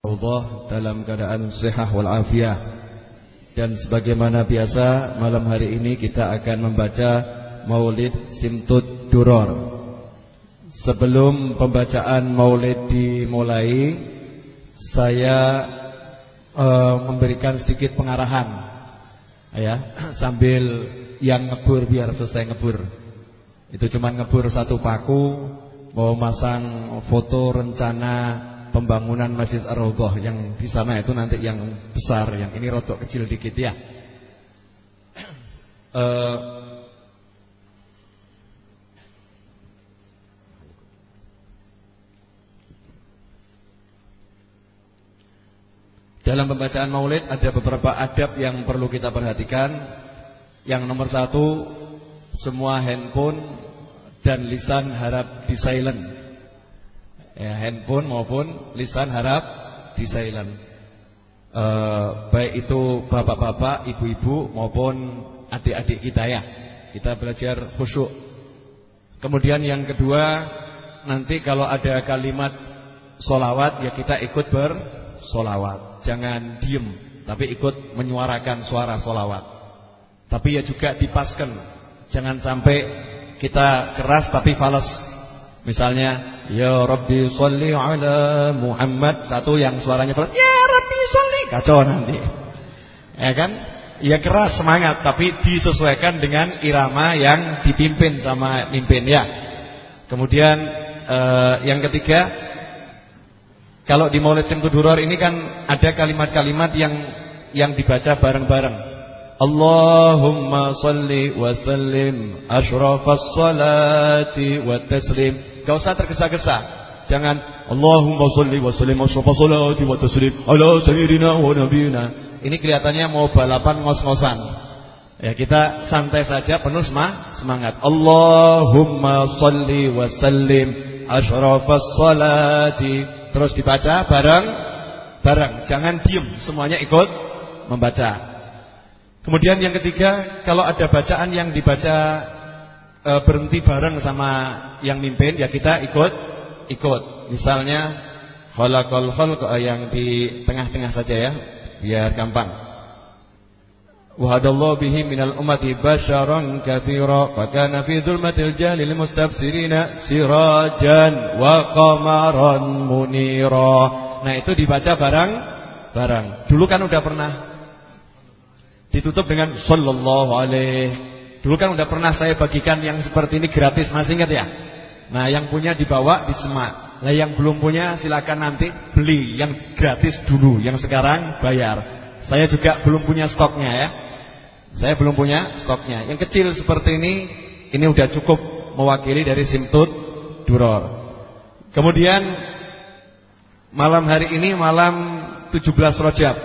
Allah dalam keadaan sehat walafiat dan sebagaimana biasa malam hari ini kita akan membaca Maulid Simtud Duror. Sebelum pembacaan Maulid dimulai, saya uh, memberikan sedikit pengarahan, ya, sambil yang ngebur biar selesai ngebur. Itu cuma ngebur satu paku, mau masang foto rencana pembangunan Masjid Ar-Raudhah yang di sana itu nanti yang besar, yang ini rotok kecil dikit ya. uh, Dalam pembacaan maulid ada beberapa adab yang perlu kita perhatikan Yang nomor satu Semua handphone dan lisan harap di silent ya, handphone maupun lisan harap di silent. E, baik itu bapak-bapak, ibu-ibu maupun adik-adik kita ya. Kita belajar khusyuk. Kemudian yang kedua, nanti kalau ada kalimat solawat ya kita ikut bersolawat. Jangan diem, tapi ikut menyuarakan suara solawat. Tapi ya juga dipaskan. Jangan sampai kita keras tapi falas. Misalnya Ya Rabbi salli ala Muhammad. Satu yang suaranya keras. Ya Rabbi salli Kacau nanti. Ya kan? Ya keras semangat. Tapi disesuaikan dengan irama yang dipimpin sama mimpin ya. Kemudian eh, Yang ketiga Kalau di Maulid Simtuduror ini kan Ada kalimat-kalimat yang Yang dibaca bareng-bareng. Allahumma salli wa sallim ashrafas salati wa taslim Gak usah tergesa-gesa. Jangan Allahumma sholli wa sallim asyrafas salati wa taslim ala sayyidina wa nabiyina. Ini kelihatannya mau balapan ngos-ngosan. Ya kita santai saja penuh semangat. Allahumma sholli wa sallim asyrafas salati. Terus dibaca bareng bareng. Jangan diem, semuanya ikut membaca. Kemudian yang ketiga, kalau ada bacaan yang dibaca e, berhenti bareng sama yang mimpin ya kita ikut ikut. Misalnya khalaqal khalq yang di tengah-tengah saja ya, biar gampang. Wahadallahu bihi minal ummati basyaran katsira fa kana fi dhulmatil jahli lil sirajan wa qamaran munira. Nah, itu dibaca bareng bareng. Dulu kan udah pernah ditutup dengan sallallahu alaihi Dulu kan udah pernah saya bagikan yang seperti ini gratis, masih ingat ya? Nah, yang punya dibawa di semak. Nah, yang belum punya silakan nanti beli yang gratis dulu, yang sekarang bayar. Saya juga belum punya stoknya ya. Saya belum punya stoknya. Yang kecil seperti ini, ini udah cukup mewakili dari Simtut Duror. Kemudian malam hari ini malam 17 Rojab.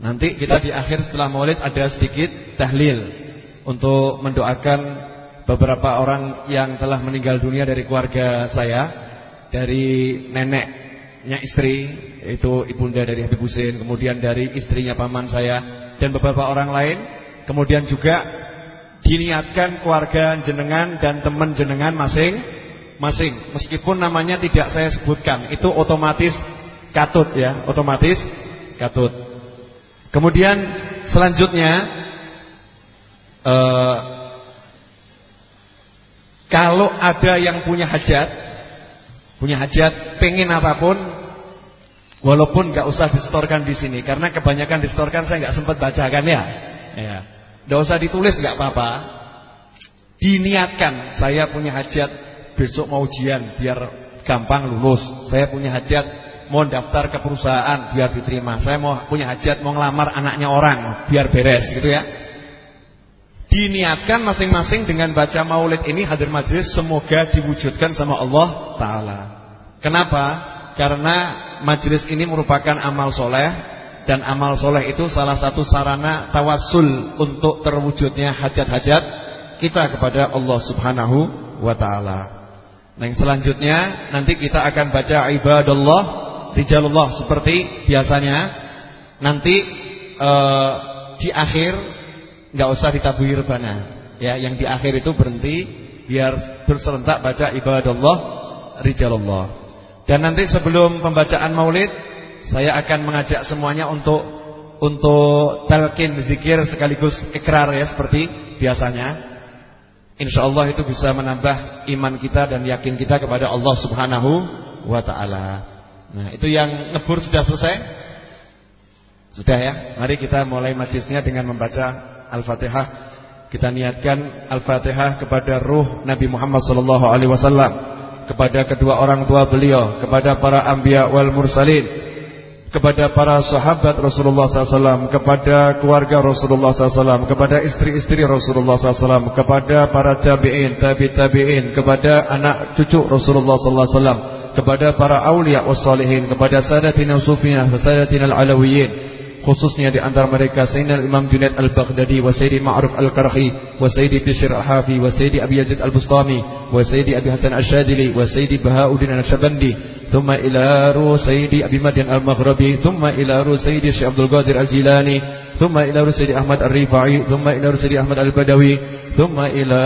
Nanti kita di akhir setelah Maulid ada sedikit tahlil untuk mendoakan beberapa orang yang telah meninggal dunia dari keluarga saya, dari neneknya istri, itu ibunda dari Habib Husin, kemudian dari istrinya paman saya dan beberapa orang lain, kemudian juga diniatkan keluarga jenengan dan teman jenengan masing-masing, meskipun namanya tidak saya sebutkan, itu otomatis katut ya, otomatis katut. Kemudian selanjutnya uh, kalau ada yang punya hajat, punya hajat, pengen apa pun, walaupun nggak usah distorkan di sini, karena kebanyakan distorkan saya nggak sempat bacakan ya. Ya, nggak usah ditulis nggak apa-apa. Diniatkan, saya punya hajat, besok mau ujian biar gampang lulus. Saya punya hajat, mau daftar ke perusahaan biar diterima. Saya mau punya hajat, mau ngelamar anaknya orang biar beres, gitu ya. Diniatkan masing-masing dengan baca maulid ini hadir majlis semoga diwujudkan sama Allah Ta'ala. Kenapa? Karena majlis ini merupakan amal soleh dan amal soleh itu salah satu sarana tawasul untuk terwujudnya hajat-hajat kita kepada Allah Subhanahu wa taala. Nah, yang selanjutnya nanti kita akan baca ibadallah rijalullah seperti biasanya. Nanti uh, di akhir nggak usah ditabui rebana. Ya, yang di akhir itu berhenti biar berserentak baca ibadah Allah rijalullah. Dan nanti sebelum pembacaan Maulid Saya akan mengajak semuanya untuk untuk talqin zikir sekaligus ikrar ya seperti biasanya. Insya Allah itu bisa menambah iman kita dan yakin kita kepada Allah Subhanahu wa taala. Nah, itu yang ngebur sudah selesai? Sudah ya. Mari kita mulai majlisnya dengan membaca Al-Fatihah. Kita niatkan Al-Fatihah kepada ruh Nabi Muhammad wasallam, kepada kedua orang tua beliau, kepada para anbiya wal mursalin, kepada para sahabat Rasulullah SAW, kepada keluarga Rasulullah SAW, kepada istri-istri Rasulullah SAW, kepada para tabi'in, tabi tabi'in, kepada anak cucu Rasulullah SAW, kepada para awliya wassalihin, kepada sadatina sufiyah, sadatina al-alawiyin, khususnya di antara mereka Sayyidina Imam Junaid Al-Baghdadi wa Sayyidi Ma'ruf Al-Karhi wa Sayyidi Bishr Al-Hafi wa Sayyidi Abi Yazid Al-Bustami wa Sayyidi Abi Hasan Al-Shadili wa Sayyidi Bahauddin Al-Shabandi thumma ila ru Sayyidi Abi Madian Al-Maghribi thumma ila ru Sayyidi Syekh Abdul Qadir Al-Jilani ثم إلى رسل أحمد الرفاعي ثم إلى رسل أحمد البدوي ثم إلى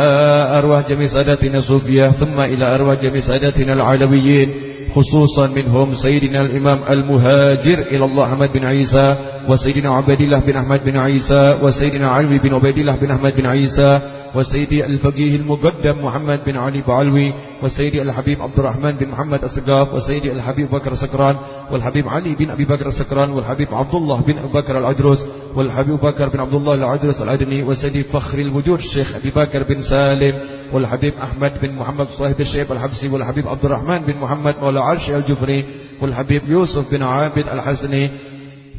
أرواح جميع سادتنا الصوفية ثم إلى أرواح جميع سادتنا العلويين خصوصا منهم سيدنا الإمام المهاجر إلى الله أحمد بن عيسى وسيدنا عبد الله بن أحمد بن عيسى وسيدنا علي بن عبد الله بن أحمد بن عيسى وسيدي الفقيه المقدم محمد بن علي بعلوي وسيدي الحبيب عبد الرحمن بن محمد السقاف وسيدي الحبيب بكر سكران والحبيب علي بن أبي بكر السكران والحبيب عبد الله بن أبي بكر العدرس والحبيب بكر بن عبد الله العدرس العدني وسيدي فخر الوجود الشيخ أبي بكر بن سالم والحبيب أحمد بن محمد صاحب الشيخ الحبسي والحبيب عبد الرحمن بن محمد مولى عرش الجفري والحبيب يوسف بن عابد الحسني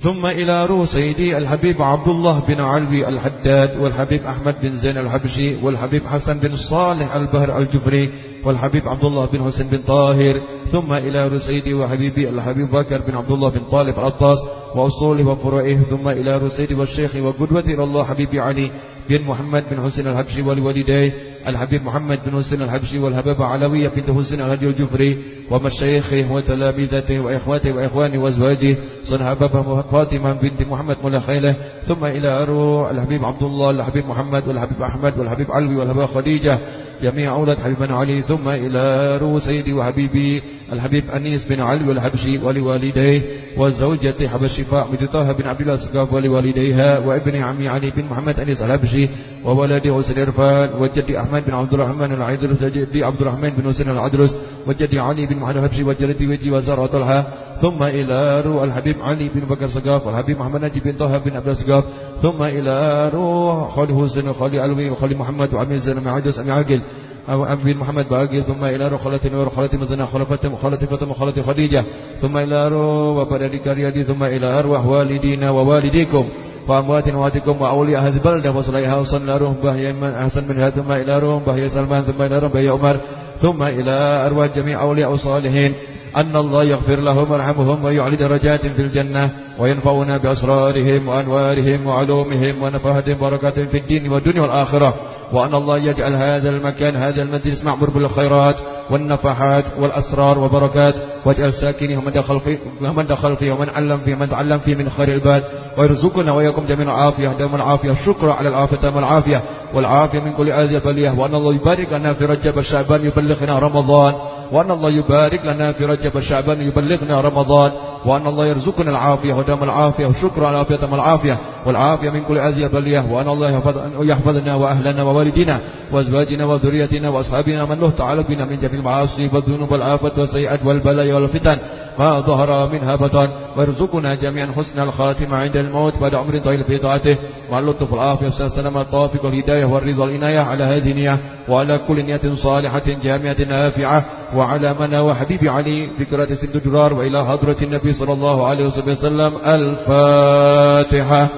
ثم إلى روح سيدي الحبيب عبد الله بن علوي الحداد والحبيب أحمد بن زين الحبشي والحبيب حسن بن صالح البهر الجفري والحبيب عبد الله بن حسين بن طاهر. ثم إلى رسيدي وحبيبي الحبيب بكر بن عبد الله بن طالب العطاس وأصوله وفروعه ثم إلى رسيدي والشيخ وقدوتي الله حبيبي علي بن محمد بن حسين الحبشي ولوالديه الحبيب محمد بن حسين الحبشي والهبابة علوية بنت حسين الهدي الجفري ومشايخه وتلاميذته وإخواته وإخوانه وأزواجه صن هبابة فاطمة بنت محمد مولى خيله ثم إلى أرو الحبيب عبد الله الحبيب محمد والحبيب أحمد والحبيب علوي والهبابة خديجة جميع أولاد حبيبنا علي. ثم إلى رو سيدي وحبيبي الحبيب أنيس بن علي والحبشي ولوالديه وزوجة حب الشفاء بنت طه بن عبد الله السقاف ولوالديها وابن عمي علي بن محمد أنيس الحبشي وولده حسين إرفان وجدي أحمد بن عبد الرحمن العيدرس وجدي عبد الرحمن بن حسين العدرس وجدي علي بن محمد الحبشي وجدي وجي وزارة طلحة ثم إلى رو الحبيب علي بن بكر السقاف والحبيب محمد نجي بن طه بن عبد السقاف. ثم إلى رو خالي حسين وخالي علوي وخالي محمد وعمي الزلمة عجز أمي عاقل أو أبي محمد باقي. ثم إلى رو خالتي نور خالتي مزنا خلفت خالتي فاطمة خالتي خديجة. ثم إلى رو وبلدي كريادي ثم إلى أرواح والدينا ووالديكم وأموات أمواتكم وأولياء هذه البلدة وصليها وصلنا روح بهي أحسن منها. ثم إلى روح بهي سلمان ثم إلى روح بهي عمر. ثم إلى أرواح جميع أولياء الصالحين أن الله يغفر لهم ويرحمهم ويعلي درجات في الجنة. وينفعنا بأسرارهم وأنوارهم وعلومهم ونفهتهم وبركاتهم في الدين والدنيا والآخرة. وأن الله يجعل هذا المكان هذا المجلس معمر بالخيرات والنفحات والأسرار وبركات واجعل ساكنه ومن دخل فيه ومن دخل فيه ومن علم فيه ومن تعلم فيه من خير الباد ويرزقنا وإياكم جميع العافية دوم العافية. الشكر على العافية تام العافية. والعافية من كل آذية بليه وأن الله يبارك لنا في رجب الشعبان يبلغنا رمضان. وأن الله يبارك لنا في رجب الشعبان يبلغنا رمضان. وأن الله يرزقنا العافية ودام العافية والشكر على العافية تام العافية والعافية من كل آذية بليه وأن الله يحفظنا وأهلنا ووالدنا وأزواجنا وذريتنا وأصحابنا من له تعالى بنا من جميع المعاصي والذنوب والآفات والسيئات والبلايا والفتن ما ظهر منها بطن. وارزقنا جميعا حسن الخاتمة عند الموت بعد عمر طويل في طاعته. مع اللطف والعافية والسلامة الطافق والهداية والرضا والعناية على هذه النية وعلى كل نية صالحة جامعة نافعة وعلى منا وحبيب علي. ذكرى سند جرار وإلى حضرة صلى الله عليه وسلم الفاتحة.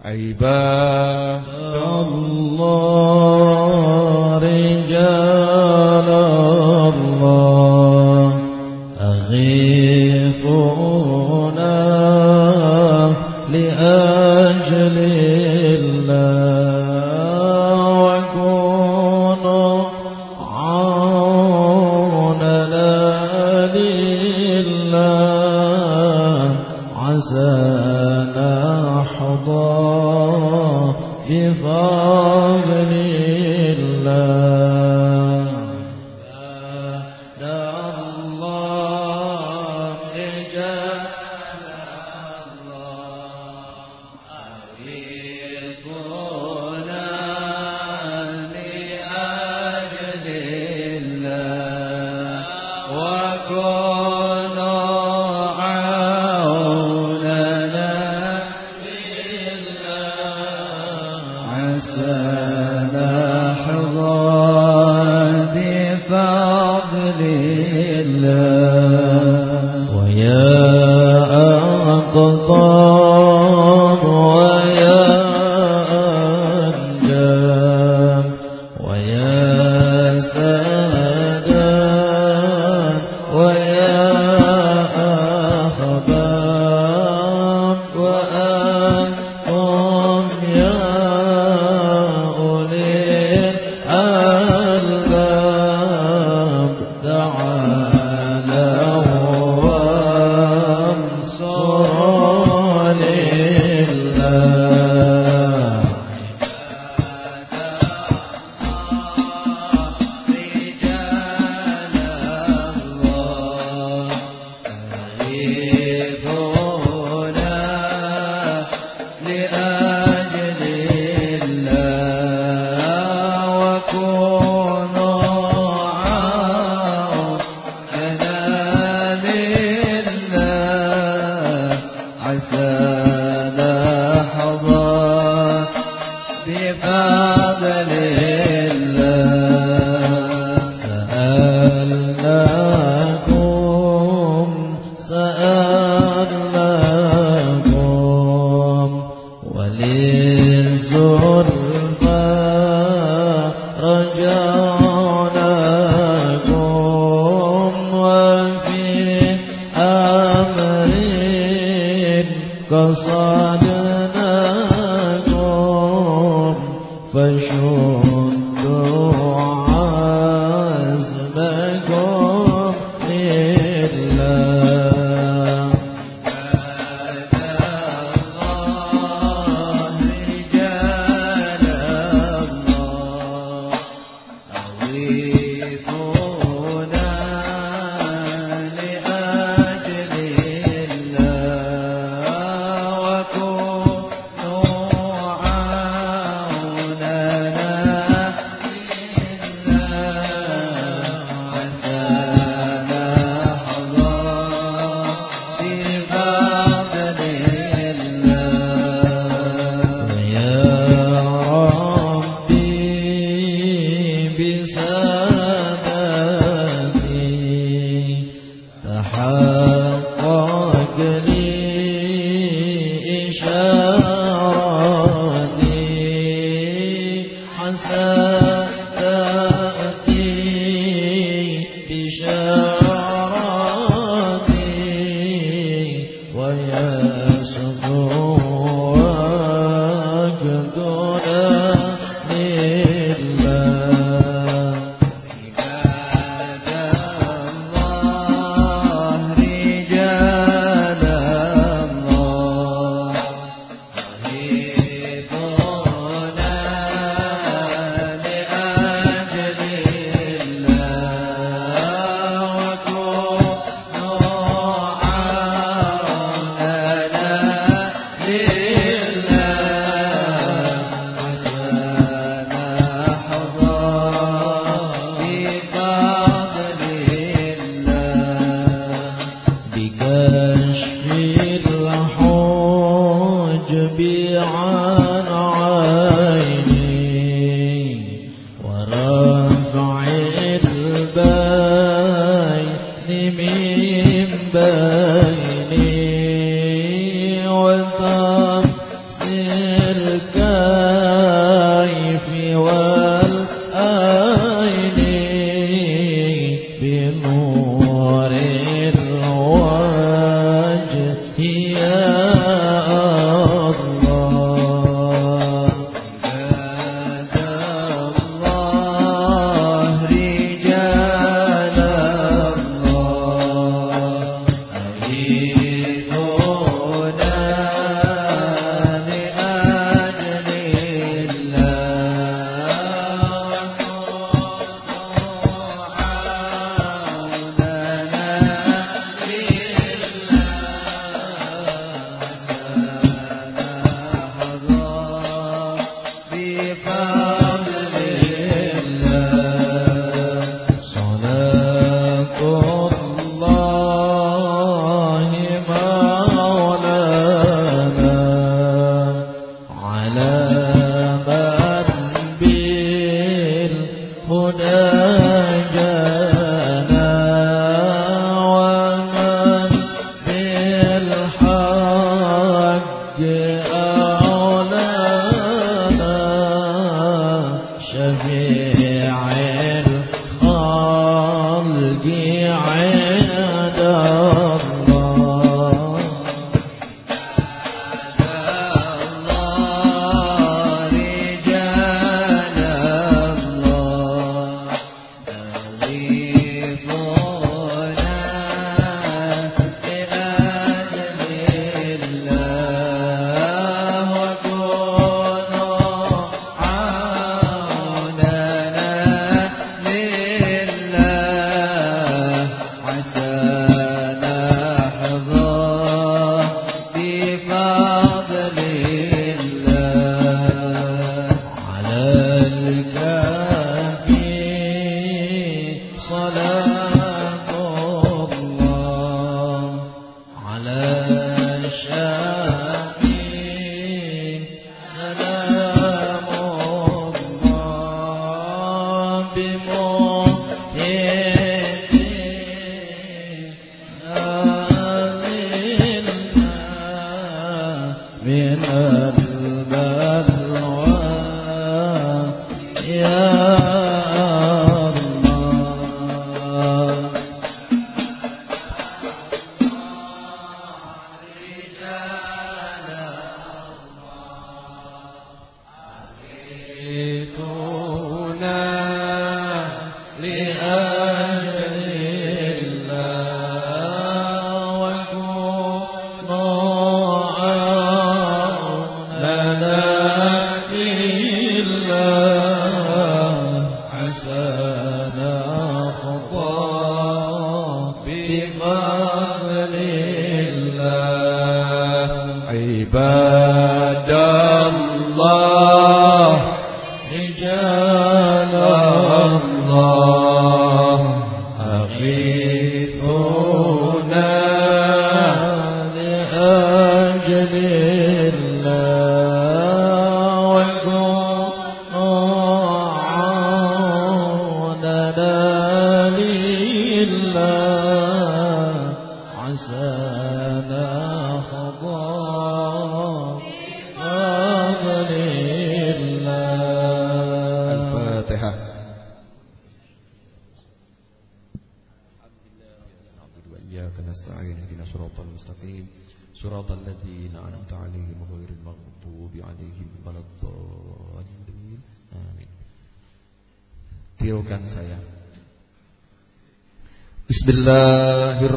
عباد الله رجال الله أغيثونا لأجل الله.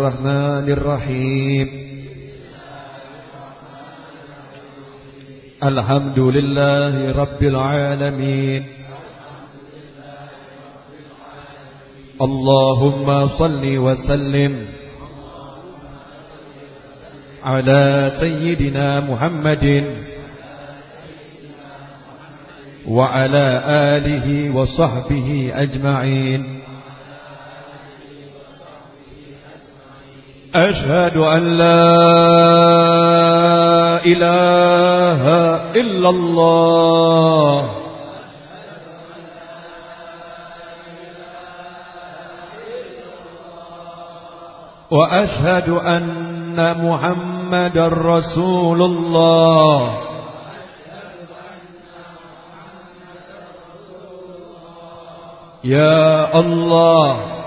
الرحمن الرحيم. الحمد لله رب العالمين. اللهم صل وسلم على سيدنا محمد وعلى آله وصحبه أجمعين. أشهد أن لا إله إلا الله. وأشهد أن محمد رسول الله. يا الله.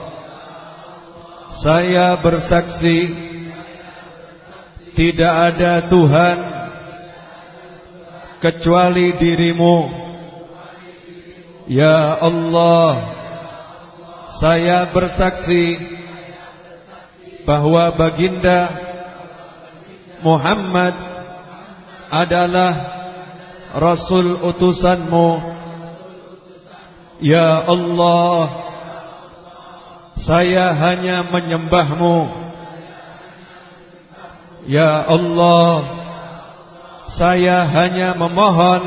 Saya bersaksi Tidak ada Tuhan Kecuali dirimu. Ya Allah Saya bersaksi Bahwa baginda Muhammad Adalah Rasul utusanmu. Ya Allah saya hanya menyembahmu. Ya Allah Saya hanya memohon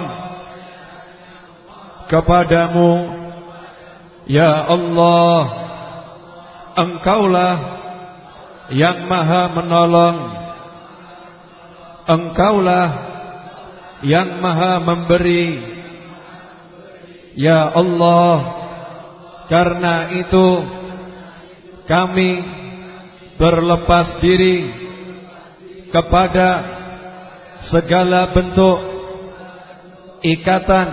Kepadamu. Ya Allah Engkaulah Yang maha menolong. Engkaulah Yang maha memberi. Ya Allah Karena itu kami berlepas diri kepada segala bentuk ikatan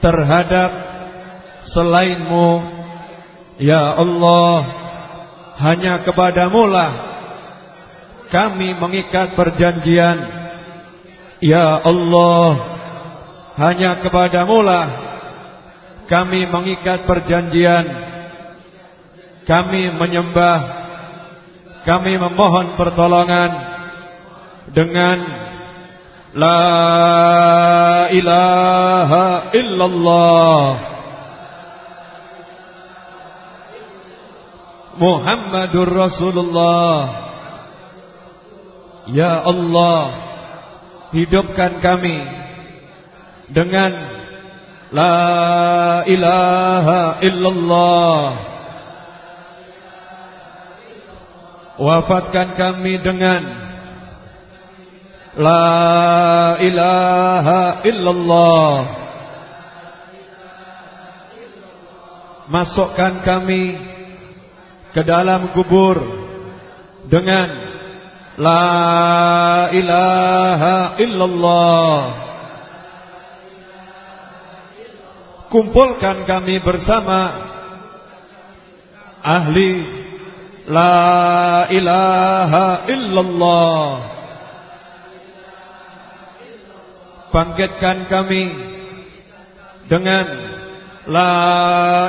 terhadap selainmu. Ya Allah hanya kepadamu lah kami mengikat perjanjian. Ya Allah hanya kepadamu lah kami mengikat perjanjian kami menyembah Kami memohon pertolongan Dengan La ilaha illallah. Muhammadur Rasulullah. Ya Allah Hidupkan kami Dengan La ilaha illallah Wafatkan kami dengan La ilaha illallah. Masukkan kami Ke dalam kubur Dengan La ilaha illallah. Kumpulkan kami bersama Ahli La ilaha illallah. Bangkitkan kami Dengan La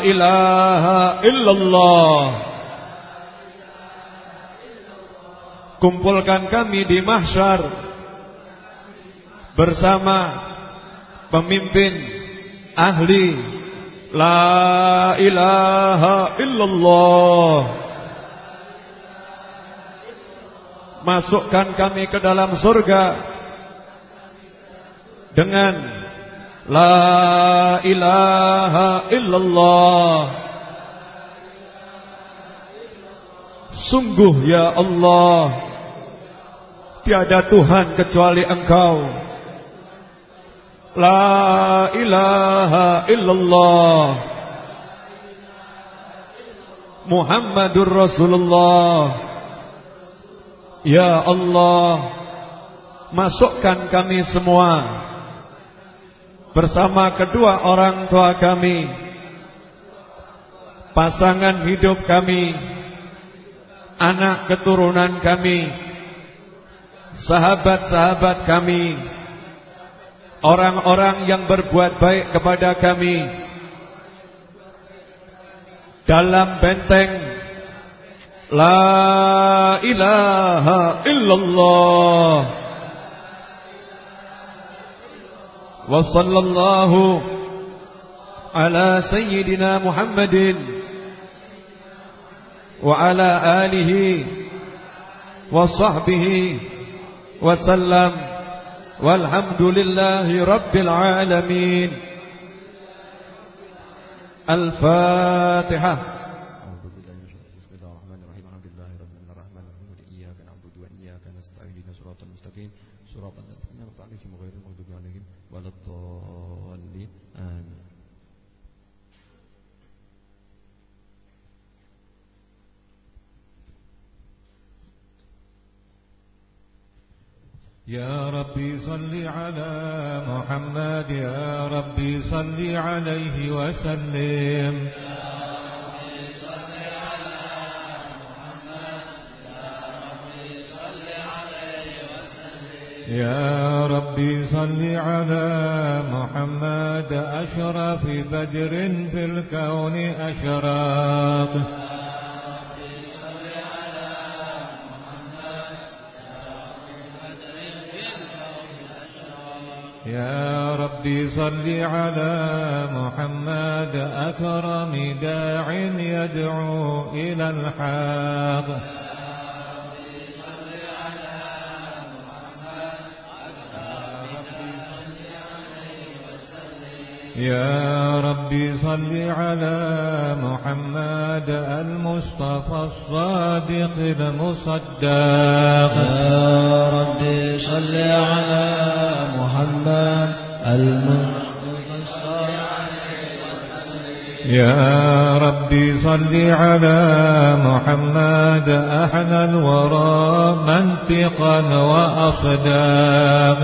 ilaha illallah. Kumpulkan kami di mahsyar Bersama pemimpin ahli la ilaha illallah masukkan kami ke dalam surga dengan la ilaha illallah. Sungguh ya Allah tiada Tuhan kecuali Engkau. La ilaha illallah. Muhammadur Rasulullah Ya Allah Masukkan kami semua Bersama kedua orang tua kami Pasangan hidup kami Anak keturunan kami Sahabat-sahabat kami orang-orang yang berbuat baik kepada kami. Dalam benteng لا إله إلا الله. وصلى الله على سيدنا محمد وعلى آله وصحبه وسلم. والحمد لله رب العالمين. الفاتحة. يا ربي صل على محمد يا ربي صل عليه وسلم. يا ربي صل على محمد أشرف بدر في الكون أشراق يا ربي صل على محمد أكرم داع يدعو إلى الحاق يا ربي صل على محمد المصطفى الصادق المصدق. يا ربي صل على محمد المصطفى يا ربي صل على محمد أحلى الورى منطقا وأصداق.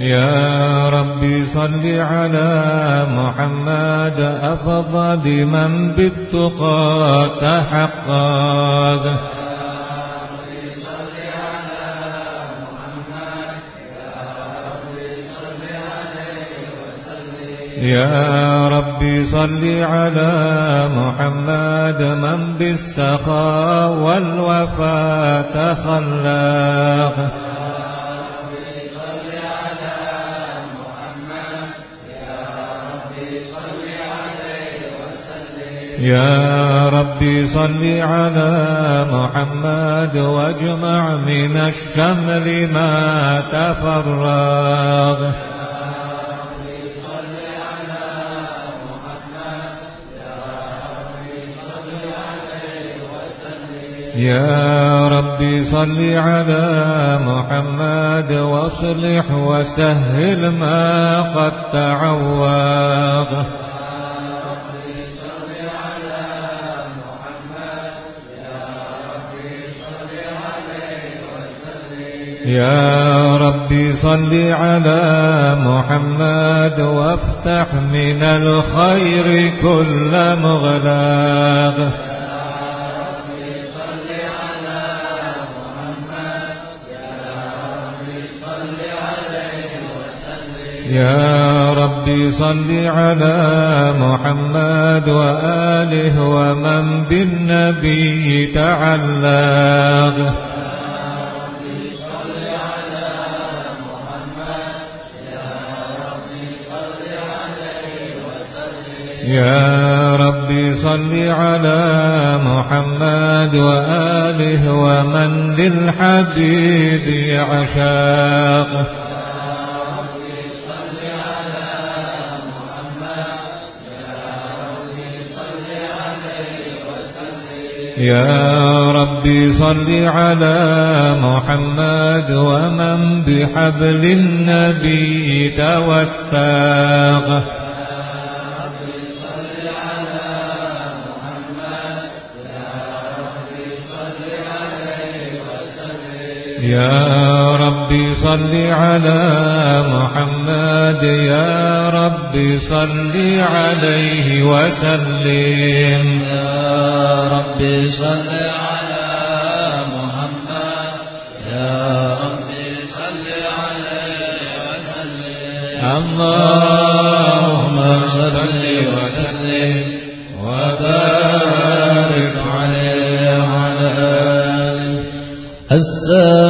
يا ربي صل على محمد أفضل من بالتقى تحقق. يا ربي صل على محمد من بالسخاء والوفاء تخلق. يا ربي صل على محمد واجمع من الشمل ما تفرغ. يا ربي صل على محمد واصلح وسهل ما قد تعوض. يا ربي صل على محمد وافتح من الخير كل مغلاق. يا ربي صل على محمد وآله ومن بالنبي تعلق. يا ربي صل على محمد وآله ومن للحبيب عشاق يا ربي صل على محمد ومن بحبل النبي توثاق يا ربي صل على محمد يا ربي صل عليه وسلم. يا ربي صل على محمد يا ربي صل عليه وسلم. اللهم صل وسلم وبارك عليه وعلى آله. السلام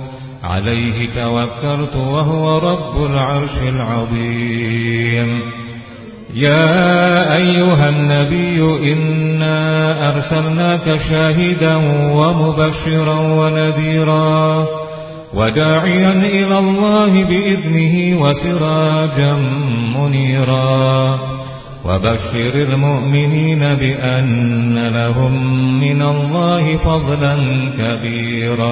عليه توكلت وهو رب العرش العظيم. يا أيها النبي إنا أرسلناك شاهدا ومبشرا ونذيرا وداعيا إلى الله بإذنه وسراجا منيرا. وبشر المؤمنين بأن لهم من الله فضلا كبيرا.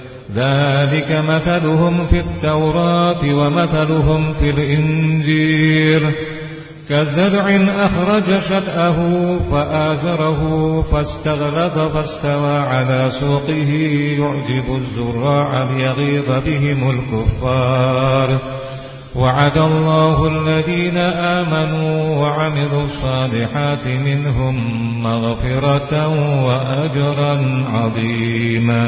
ذلك مثلهم في التوراة ومثلهم في الإنجيل. كزرع أخرج شدأه فآزره فاستغلظ فاستوى على سوقه يعجب الزراع ليغيظ بهم الكفار. وعد الله الذين آمنوا وعملوا الصالحات منهم مغفرة وأجرا عظيما.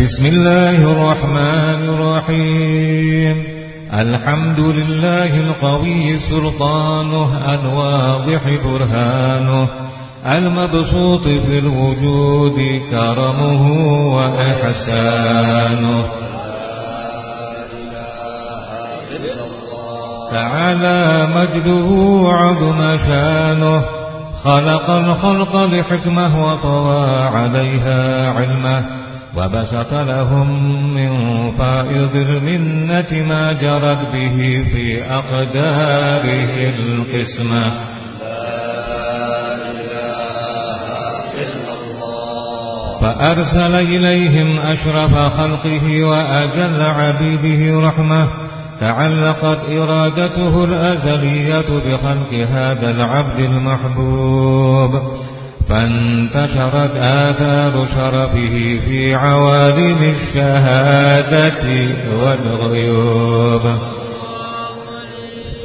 بسم الله الرحمن الرحيم. الحمد لله القوي سلطانه الواضح برهانه. المبسوط في الوجود كرمه وإحسانه. تعالى مجده عظم شانه. خلق الخلق لحكمة وطوى عليها علمه. وبسط لهم من فائض المنة ما جرت به في أقداره القسمة. فأرسل إليهم أشرف خلقه وأجل عبيده رحمة. تعلقت إرادته الأزلية بخلق هذا العبد المحبوب. فانتشرت آثار شرفه في عوالم الشهادة والغيوب.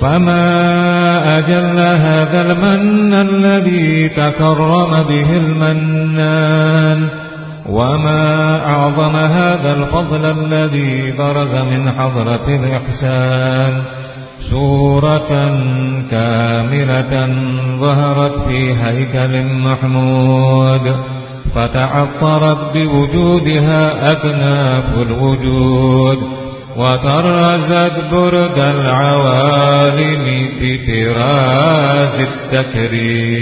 فما أجل هذا المن الذي تكرم به المنان وما أعظم هذا الفضل الذي برز من حضرة الإحسان. سورة كاملة ظهرت في هيكل محمود. فتعطرت بوجودها أكناف الوجود. وطرزت برد العوالم بطراز التكريم.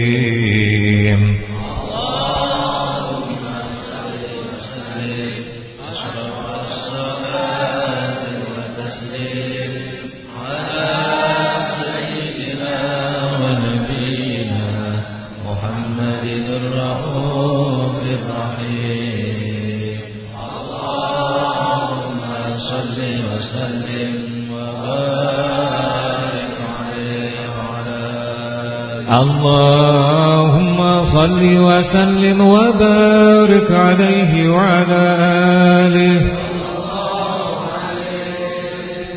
اللهم صل وسلم وبارك عليه وعلى آله.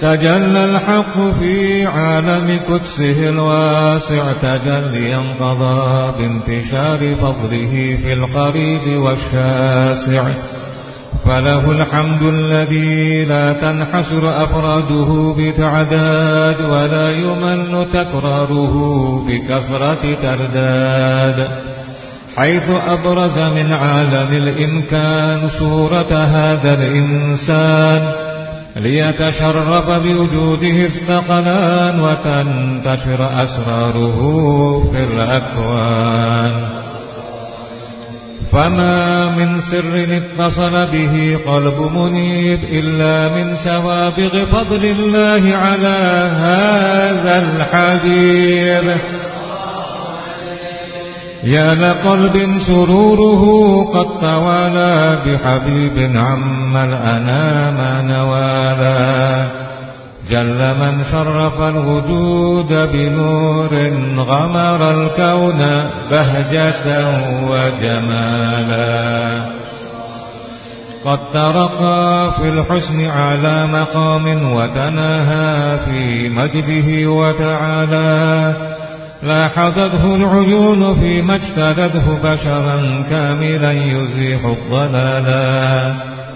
تجلى الحق في عالم قدسه الواسع تجليا قضى بانتشار فضله في القريب والشاسع. فله الحمد الذي لا تنحسر أفراده بتعداد ولا يمل تكراره بكثرة ترداد. حيث أبرز من عالم الإمكان صورة هذا الإنسان ليتشرف بوجوده الثقلان وتنتشر أسراره في الأكوان. فما من سر اتصل به قلب منيب إلا من سوابغ فضل الله على هذا الحبيب يا لقلب سروره قد توالى بحبيب عم الأنام نوالا. جل من شرف الوجود بنور غمر الكون بهجة وجمالا. قد ترقى في الحسن على مقام وتناهى في مجده وتعالى. لاحظته العيون فيما اجتلته بشرا كاملا يزيح الضلالا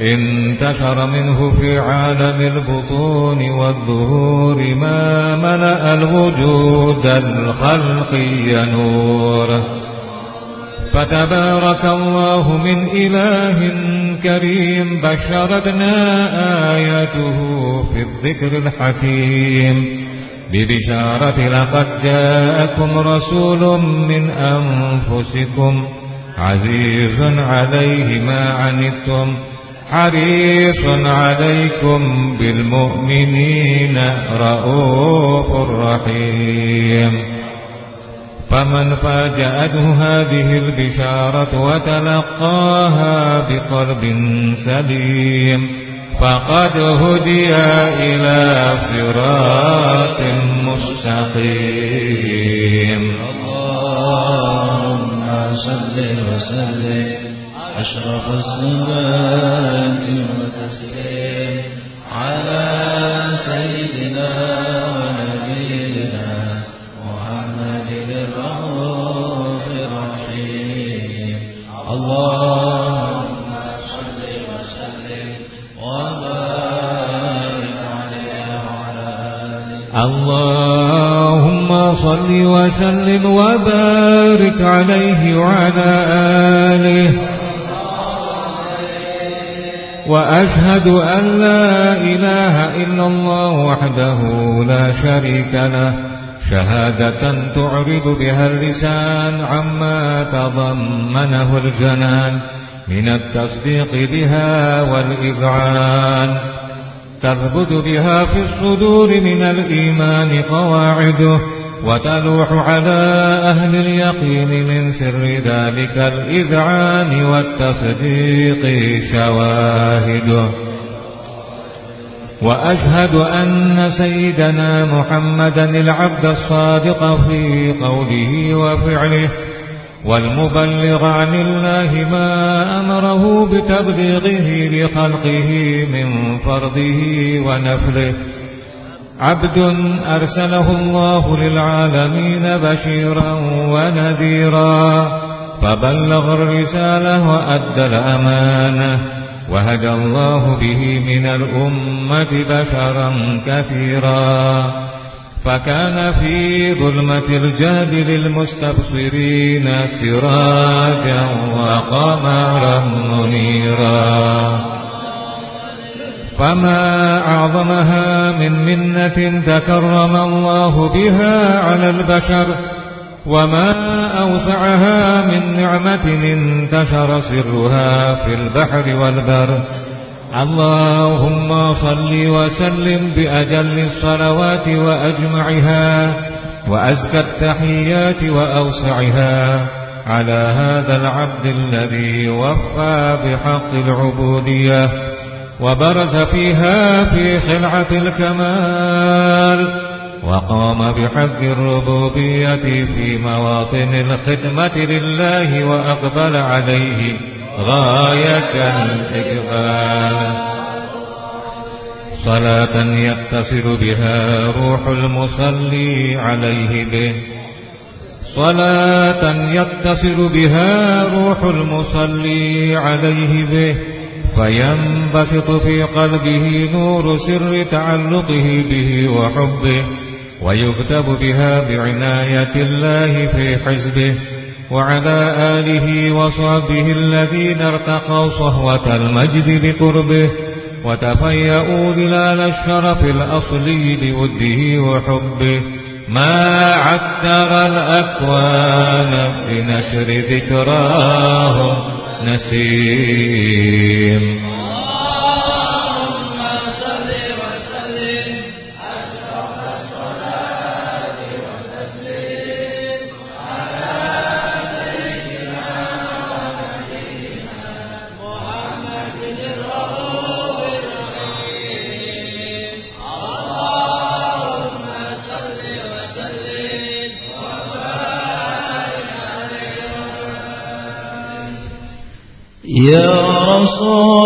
انتشر منه في عالم البطون والظهور ما ملأ الوجود الخلقي نور. فتبارك الله من إله كريم بشرتنا آياته في الذكر الحكيم. ببشارة لقد جاءكم رسول من أنفسكم عزيز عليه ما عنتم حريص عليكم بالمؤمنين رؤوف رحيم. فمن فاجأته هذه البشارة وتلقاها بقلب سليم فقد هدي إلى صراط مستقيم. اللهم صل وسلم. أشرف الصلاة والتسليم على سيدنا ونبينا محمد الرؤوف الرحيم. اللهم صل وسلم وبارك عليه وعلى آله. اللهم صل وسلم وبارك عليه وعلى آله. وأشهد أن لا إله إلا الله وحده لا شريك له. شهادة تعرض بها اللسان عما تضمنه الجنان. من التصديق بها والإذعان. تثبت بها في الصدور من الإيمان قواعده. وتلوح على أهل اليقين من سر ذلك الإذعان والتصديق شواهده وأشهد أن سيدنا محمدا العبد الصادق في قوله وفعله والمبلغ عن الله ما أمره بتبليغه لخلقه من فرضه ونفله. عبد أرسله الله للعالمين بشيرا ونذيرا فبلغ الرسالة وأدى الأمانة وهدى الله به من الأمة بشرا كثيرا. فكان في ظلمة الجهد للمستبصرين سراجا وقمرا منيرا. فما أعظمها من منة تكرم الله بها على البشر وما أوسعها من نعمة انتشر سرها في البحر والبر. اللهم صل وسلم بأجل الصلوات وأجمعها وأزكى التحيات وأوسعها على هذا العبد الذي وفى بحق العبودية. وبرز فيها في خلعة الكمال وقام بحق الربوبية في مواطن الخدمة لله وأقبل عليه غاية الإقبال صلاة يتصل بها روح المصلي عليه به. صلاة يتصل بها روح المصلي عليه به. فينبسط في قلبه نور سر تعلقه به وحبه ويكتب بها بعناية الله في حزبه وعلى آله وصحبه الذين ارتقوا صهوة المجد بقربه وتفيأوا ظلال الشرف الأصلي بوده وحبه. ما عتر الأكوان بنشر ذكراهم نسيم. يا رسول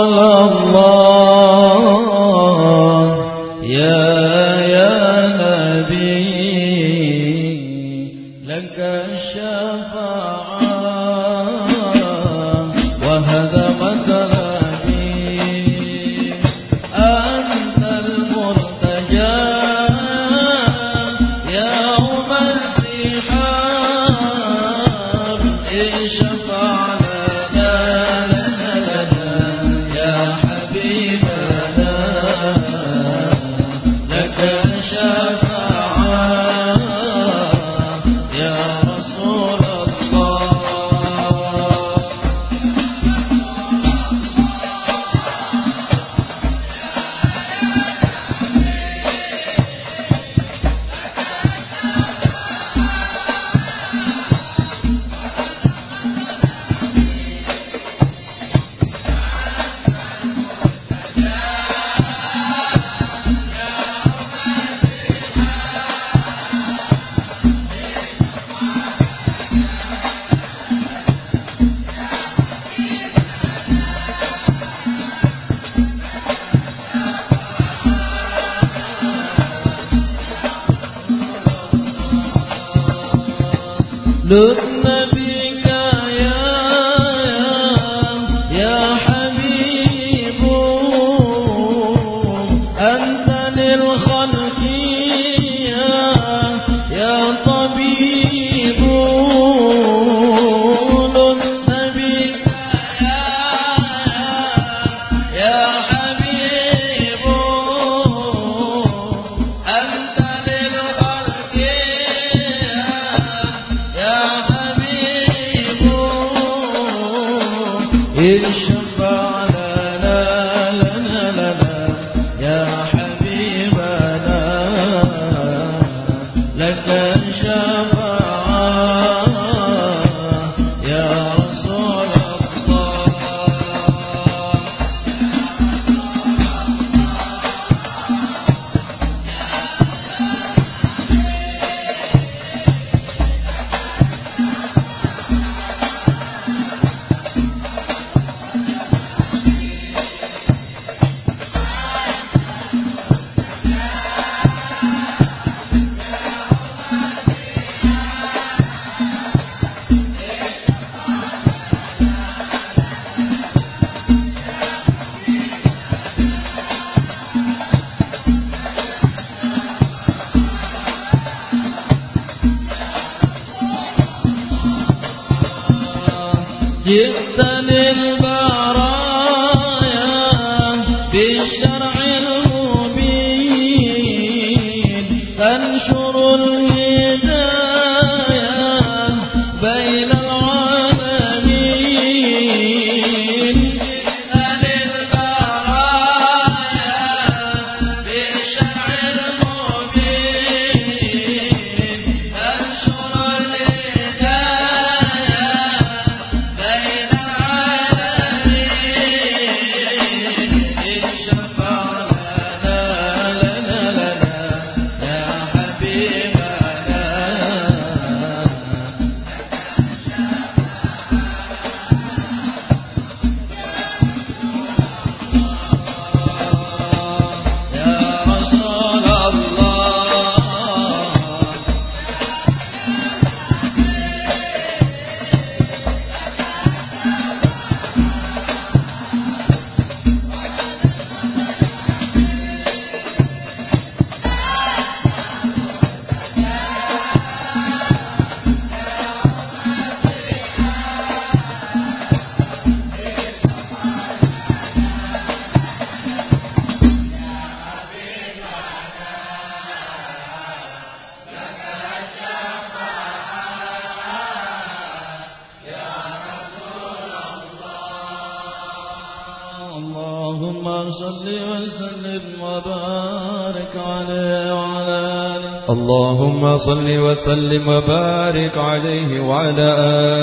صل وسلم وبارك عليه وعلى آله. اللهم صل وسلم وبارك عليه وعلى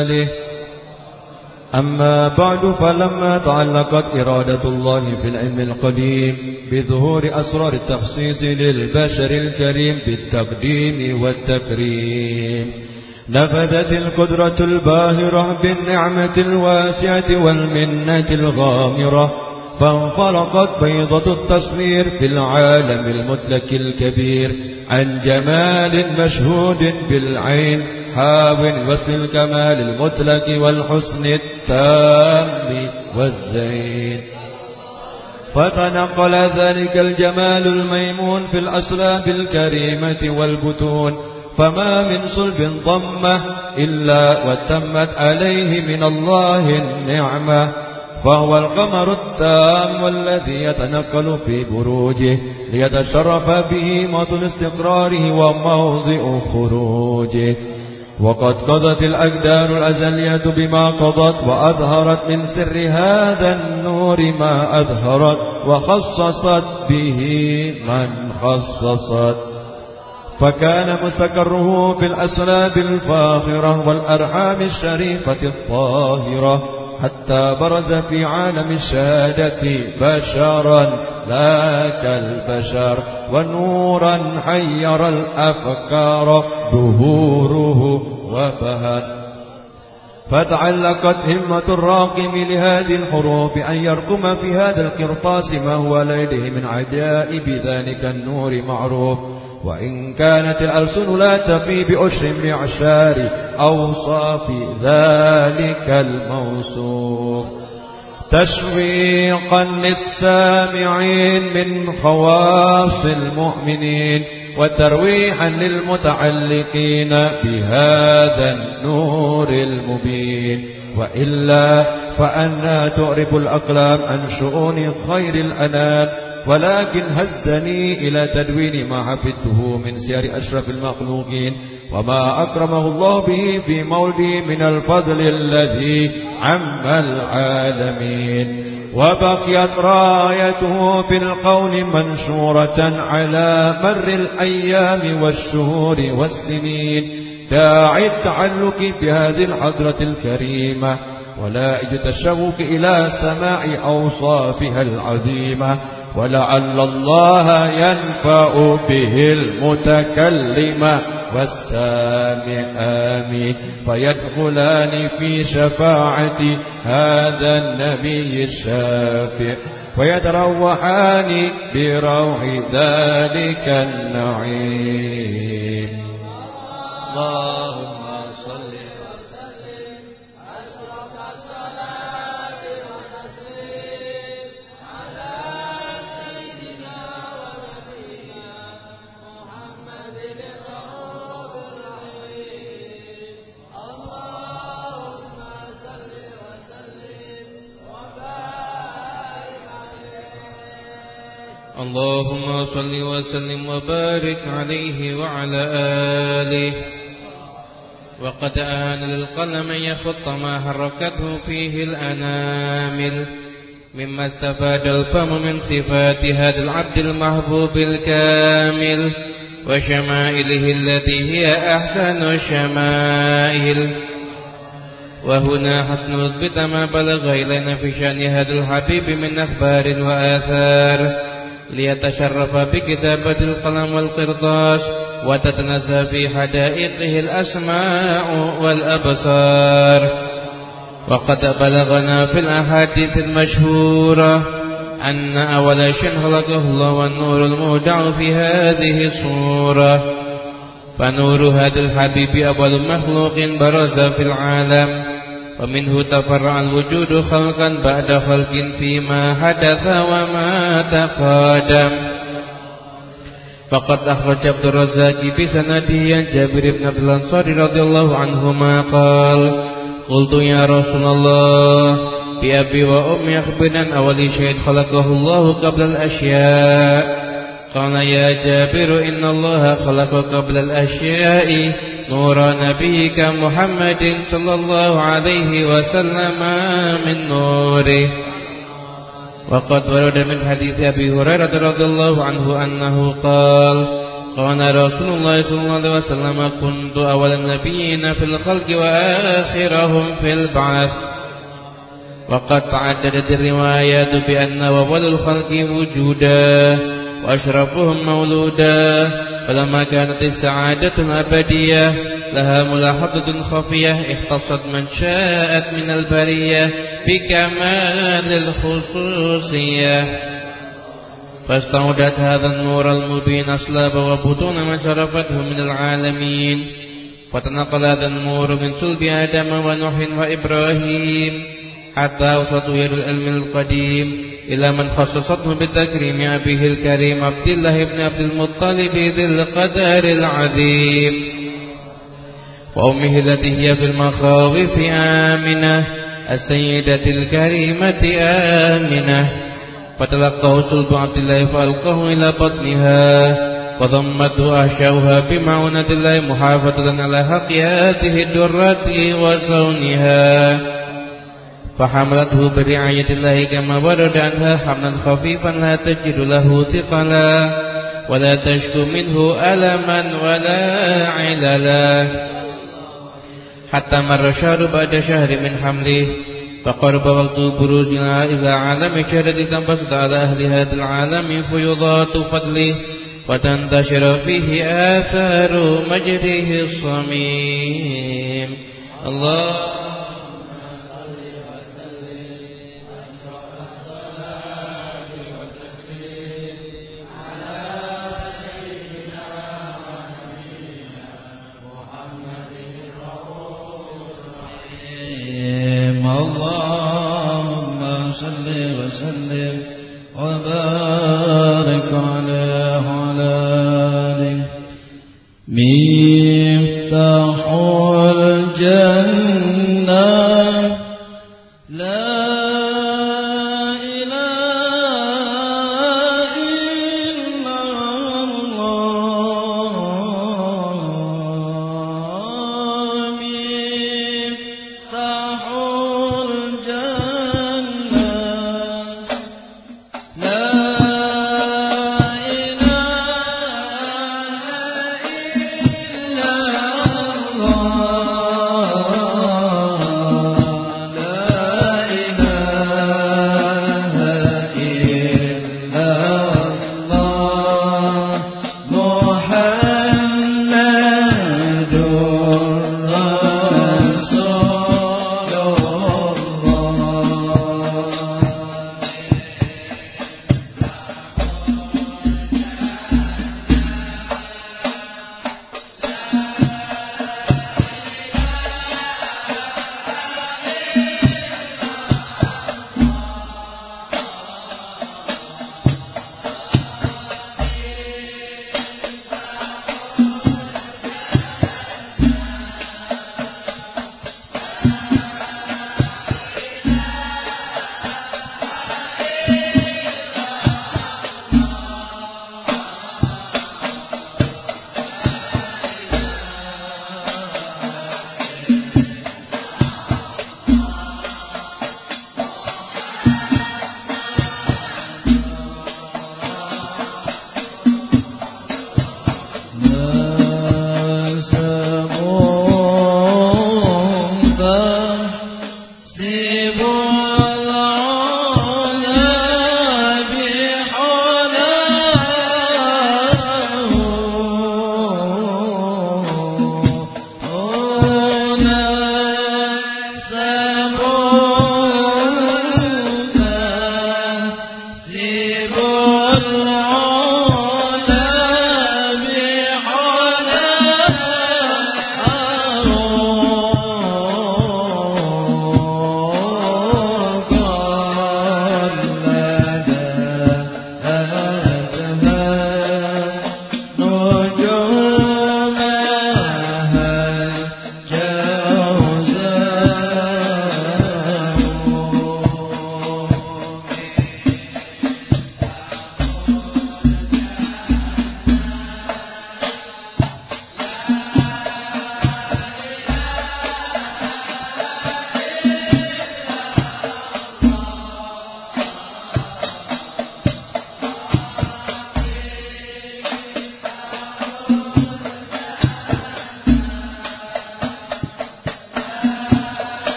آله. أما بعد فلما تعلقت إرادة الله في العلم القديم بظهور أسرار التخصيص للبشر الكريم بالتقديم والتكريم نفذت القدرة الباهرة بالنعمة الواسعة والمنة الغامرة فانفرقت بيضة التصوير في العالم المدلك الكبير عن جمال مشهود بالعين حاو وصف الكمال المطلق والحسن التام والزين. فتنقل ذلك الجمال الميمون في الأسلاب الكريمة والبتون فما من صلب ضمه إلا وتمت عليه من الله النعمة. فهو القمر التام والذي يتنقل في بروجه ليتشرف به موطن استقراره وموضع خروجه. وقد قضت الأقدار الأزلية بما قضت وأظهرت من سر هذا النور ما أظهرت وخصصت به من خصصت. فكان مستقره في الأسلاب الفاخرة والأرحام الشريفة الطاهرة. حتى برز في عالم الشهادة بشرا لا كالبشر ونورا حير الأفكار ظهوره وبهت. فتعلقت همة الراقم لهذه الحروب أن يرقم في هذا القرطاس ما هو لديه من عجائب ذلك النور معروف. وإن كانت الألسن لا تفي بأشر معشار أوصاف ذلك الموصوف. تشويقا للسامعين من خواص المؤمنين وترويحا للمتعلقين بهذا النور المبين. وإلا فأنا تعرف الأقلام عن شؤون خير الأنام ولكن هزني إلى تدوين ما حفظته من سير أشرف المخلوقين وما أكرمه الله به في مولدي من الفضل الذي عم العالمين. وبقيت رايته في القول منشورة على مر الأيام والشهور والسنين. داعي التعلق بهذه الحضرة الكريمة ولا التشوق إلى سماع أوصافها العظيمة. ولعل الله ينفع به المتكلم والسامع آمين. فيدخلان في شفاعة هذا النبي الشافع. ويتروحان بروح ذلك النعيم. اللهم اللهم صل وسلم وبارك عليه وعلى آله. وقد آن للقلم يخط ما حركته فيه الأنامل. مما استفاد الفم من صفات هذا العبد المحبوب الكامل. وشمائله التي هي أحسن الشمائل. وهنا حتى نثبت ما بلغ إلينا في شأن هذا الحبيب من أخبار وآثار. ليتشرف بكتابة القلم والقرطاس وتتنزه في حدائقه الأسماع والأبصار. وقد بلغنا في الأحاديث المشهورة أن أول شيء خلقه الله والنور المودع في هذه الصورة. فنور هذا الحبيب أول مخلوق برز في العالم. ومنه تفرع الوجود خلقا بعد خلق فيما حدث وما تقادم فقد أخرج عبد الرزاق بسنده عن جابر بن عبد الأنصار رضي الله عنهما قال قلت يا رسول الله بأبي وأمي أخبرنا أول شيء خلقه الله قبل الأشياء قال يا جابر إن الله خلق قبل الأشياء نور نبيك محمد صلى الله عليه وسلم من نوره. وقد ورد من حديث أبي هريرة رضي الله عنه أنه قال قال رسول الله صلى الله عليه وسلم كنت أول النبيين في الخلق وآخرهم في البعث وقد تعددت الروايات بأن أول الخلق وجودا. وأشرفهم مولودا. فلما كانت السعادة الأبدية لها ملاحظة خفية اختصت من شاءت من البرية بكمال الخصوصية. فاستودت هذا النور المبين أصلاب وبطون من شرفته من العالمين. فتنقل هذا النور من صلب آدم ونوح وإبراهيم. حتى يد العلم القديم إلى من خصصته بالتكريم أبيه الكريم عبد الله بن عبد المطلب ذي القدر العظيم. وأمه التي هي في المخاوف آمنة السيدة الكريمة آمنة. فتلقاه صلب عبد الله فألقاه إلى بطنها وضمته أحشاؤها بمعونة الله محافظة على حقياته الدرة وصونها. فحملته برعاية الله كما ورد عنها حملا خفيفا لا تجد له ثقلا ولا تشكو منه ألما ولا عللا. حتى مر شهر بعد شهر من حمله فقرب وقت بروزنا إلى عالم شهرة تنبسط على أهل هذا العالم فيضات فضله وتنتشر فيه آثار مجده الصميم. الله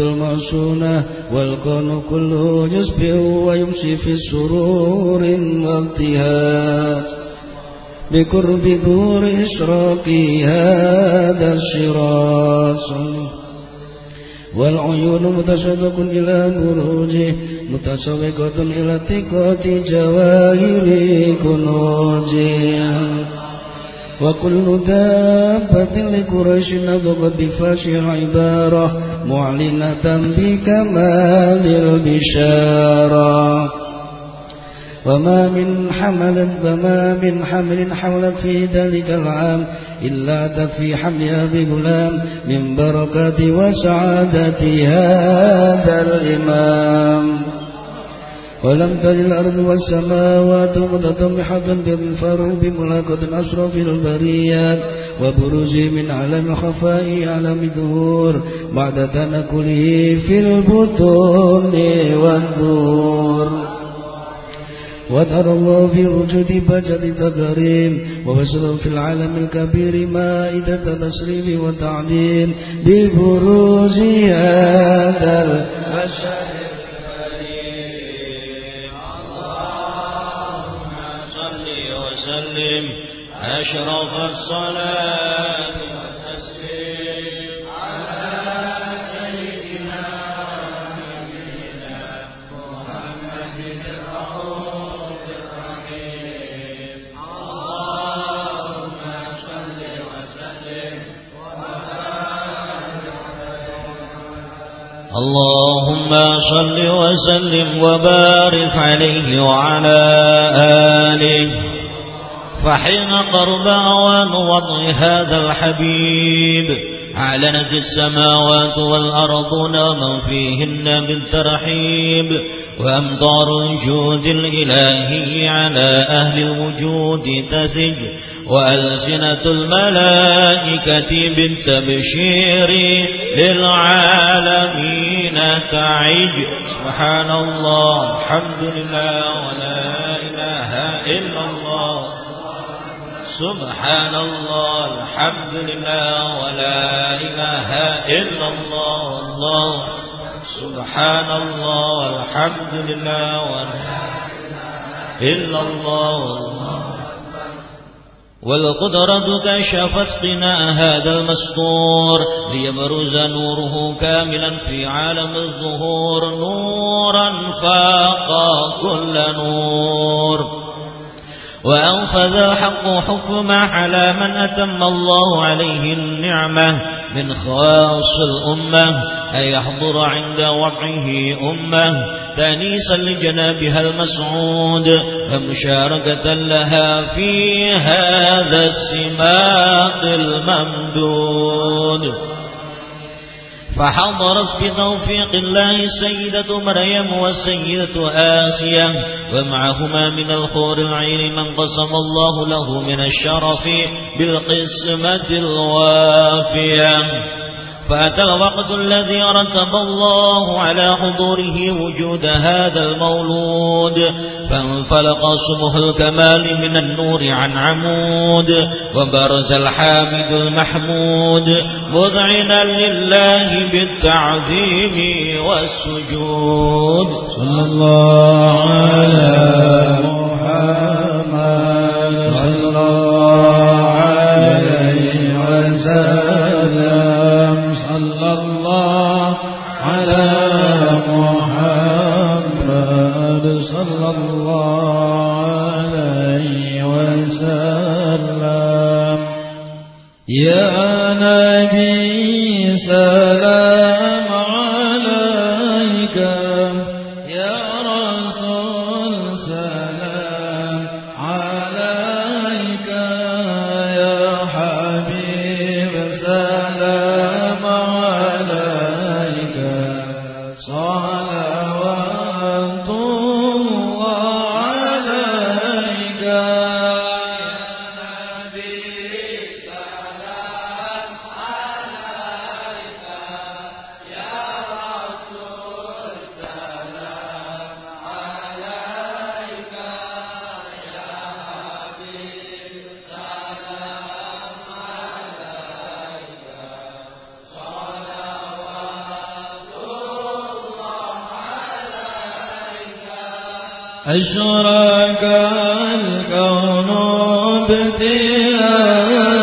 المعصونة والكون كله يسبح ويمشي في سرور وابتهاج. بقرب دور إشراق هذا الشراس والعيون متشدق إلى بروجه متشوقة إلى اتقاء جواهر كنوجه وكل دابة لقريش نطقت بفاش العبارة معلنة بكمال البشارة وما من حمل وما من حمل حولت في ذلك العام إلا تفي حملها بغلام من بركة وسعادة هذا الإمام. ولم تل الأرض والسماوات متطمحة بالفرع بملاقة أشرف البريات وبروز من علم خفاء علم الدهور بعد تنكله في البطون والدور وترى الله في وجود بجد تكريم وبشر في العالم الكبير مائدة تسليم وتعليم ببروز هذا البشر. وسلم أشرف الصلاة والتسليم على سيدنا الرحيم. اللهم صل وسلم اللهم صل وسلم وبارك عليه وعلى آله. فحين قرب أوان وضع هذا الحبيب أعلنت السماوات والأرض ومن فيهن بالترحيب وأمطار الجود الإلهي على أهل الوجود تثج وألسنة الملائكة بالتبشير للعالمين تعج سبحان الله الحمد لله ولا إله إلا الله سبحان الله الحمد لله ولا إله إلا الله الله. سبحان الله الحمد لله ولا إلا الله والقدرة كشفت قناء هذا المستور ليبرز نوره كاملا في عالم الظهور نورا فاق كل نور. وأنفذ الحق حكم على من أتم الله عليه النعمة من خاص الأمة أن يحضر عند وضعه أمة. تانيسا لجنابها المسعود ومشاركة لها في هذا السماق الممدود. فحضرت بتوفيق الله سيدة مريم والسيدة آسيا ومعهما من الحور العين من قسم الله له من الشرف بالقسمة الوافية. فأتى الوقت الذي رتب الله على حضوره وجود هذا المولود فانفلق صبح الكمال من النور عن عمود وبرز الحامد المحمود مذعنا لله بالتعظيم والسجود. صلى الله على محمد صلى الله عليه وسلم. يا نبي سلام أشرق الكون ابتهاجا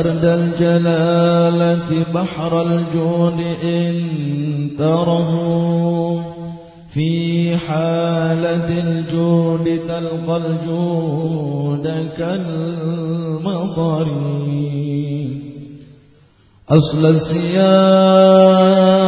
برد الجلالة بحر الجود إن تره. في حالة الجود تلقى الجود كالمطر. أصل السياق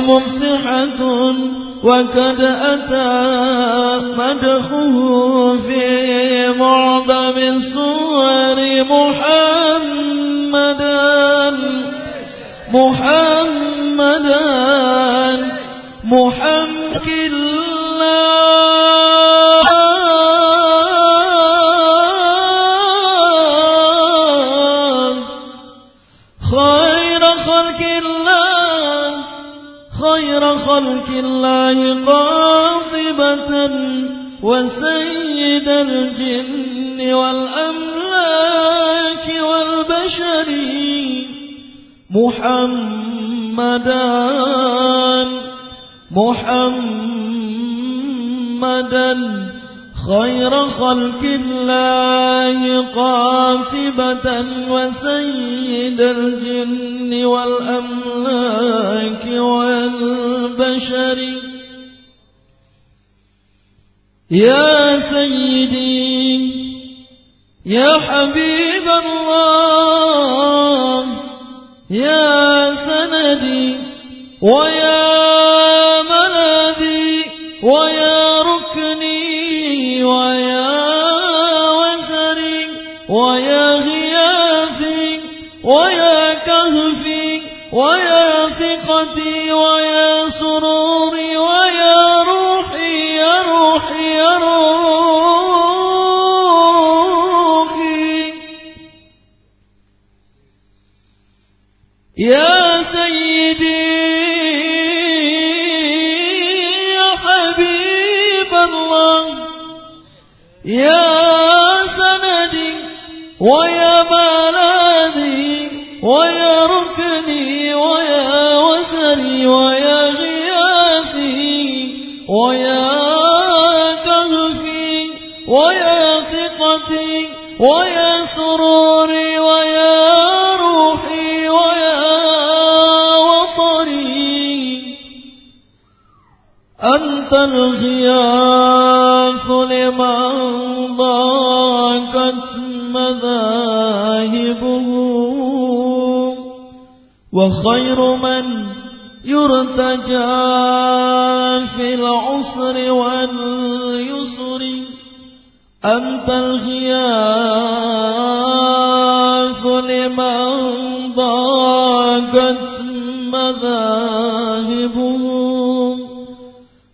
قوم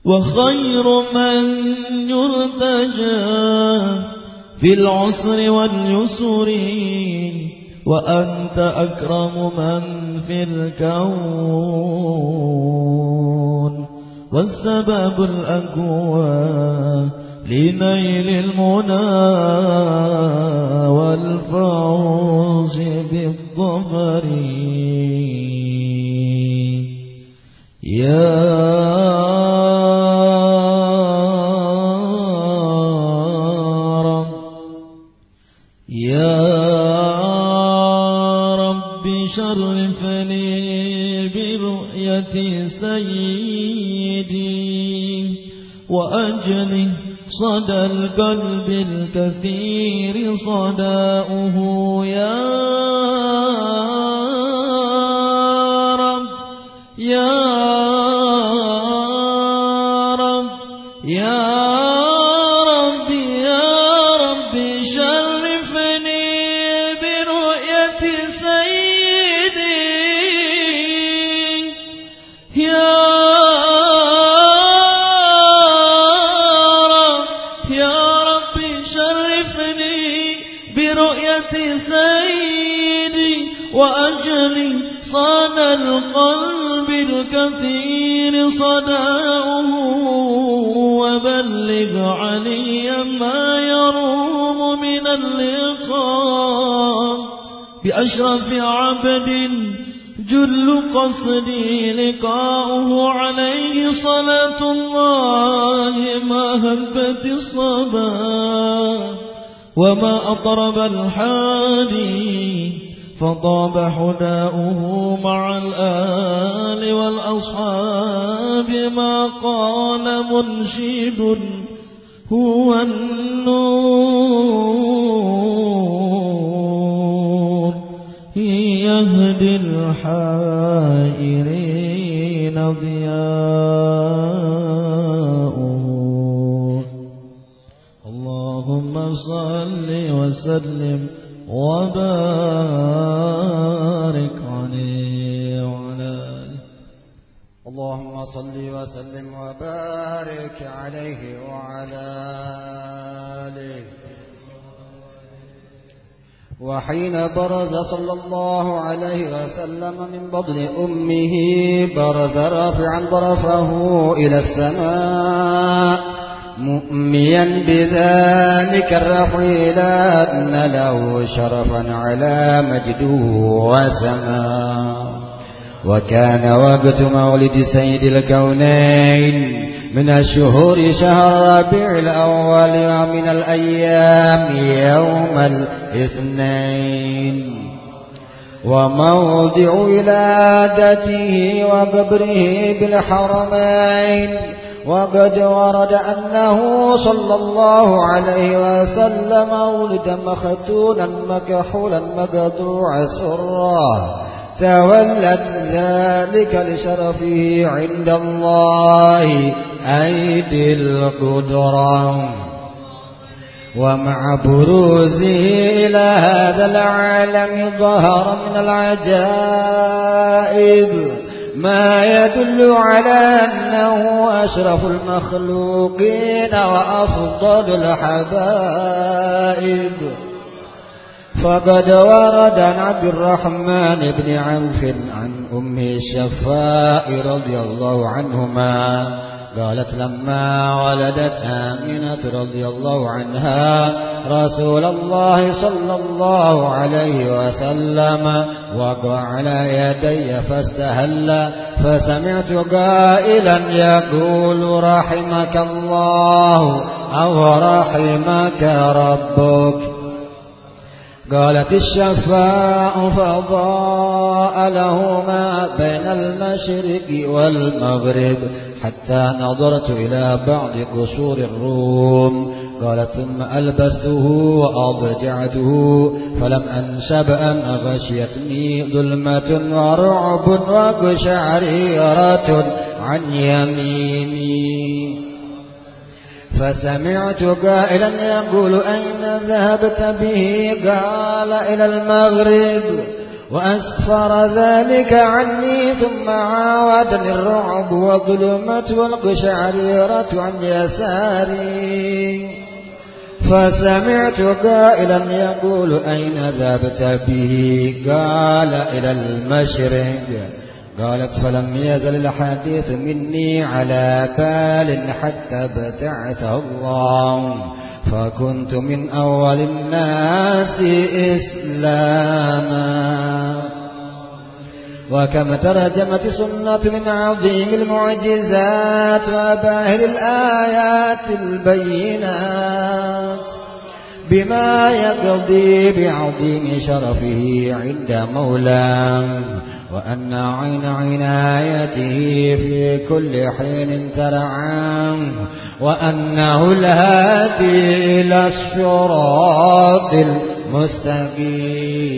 وخير من يرتجى في العسر واليسر وأنت أكرم من في الكون. والسبب الأقوى لنيل المنى والفوز بالظفر. يا رب يا رب شرفني برؤية سيدي وأجله صدى القلب الكثير صداؤه يا رب صداه وبلغ علي ما يروم من اللقاء بأشرف عبد جل قصدي لقاؤه عليه صلاة الله ما هبت الصبا وما أطرب الحادي فطاب حداؤه مع الآل والأصحاب ما قال منشد هو النور. يهدي الحائرين ضياؤه. اللهم صل وسلم وبارك عليه وعلى اللهم صل وسلم وبارك عليه وعلى آله. وحين برز صلى الله عليه وسلم من بطن أمه برز رافعا طرفه إلى السماء. مؤميا بذلك الرحيل أن له شرفا على مجده وسماء. وكان وقت مولد سيد الكونين من الشهور شهر ربيع الأول ومن الأيام يوم الاثنين. وموضع ولادته وقبره بالحرمين وقد ورد أنه صلى الله عليه وسلم ولد مختونا مكحولا مقطوع سرا. تولت ذلك لشرفه عند الله أيدي القدرة. ومع بروزه إلى هذا العالم ظهر من العجائب ما يدل على أنه أشرف المخلوقين وأفضل الحبائب. فقد ورد عن عبد الرحمن بن عوف عن أم الشفاء رضي الله عنهما قالت لما ولدت آمنة رضي الله عنها رسول الله صلى الله عليه وسلم وقع على يدي فاستهل فسمعت قائلا يقول رحمك الله أو رحمك ربك. قالت الشفاء فضاء له ما بين المشرق والمغرب حتى نظرت إلى بعض قصور الروم. قالت ثم ألبسته وأضجعته فلم أنشب أن غشيتني ظلمة ورعب وقشعريرة عن يميني. فسمعت قائلا يقول أين ذهبت به؟ قال إلى المغرب. وأسفر ذلك عني ثم عاودني الرعب والظلمة والقشعريرة عن يساري. فسمعت قائلا يقول أين ذهبت به؟ قال إلى المشرق. قالت فلم يزل الحديث مني على بال حتى ابتعث الله فكنت من أول الناس إسلاما. وكم ترجمت سنة من عظيم المعجزات وباهر الآيات البينات. بما يقضي بعظيم شرفه عند مولاه وأن عين عنايته في كل حين ترعاه وأنه الهادي إلى الصراط المستقيم.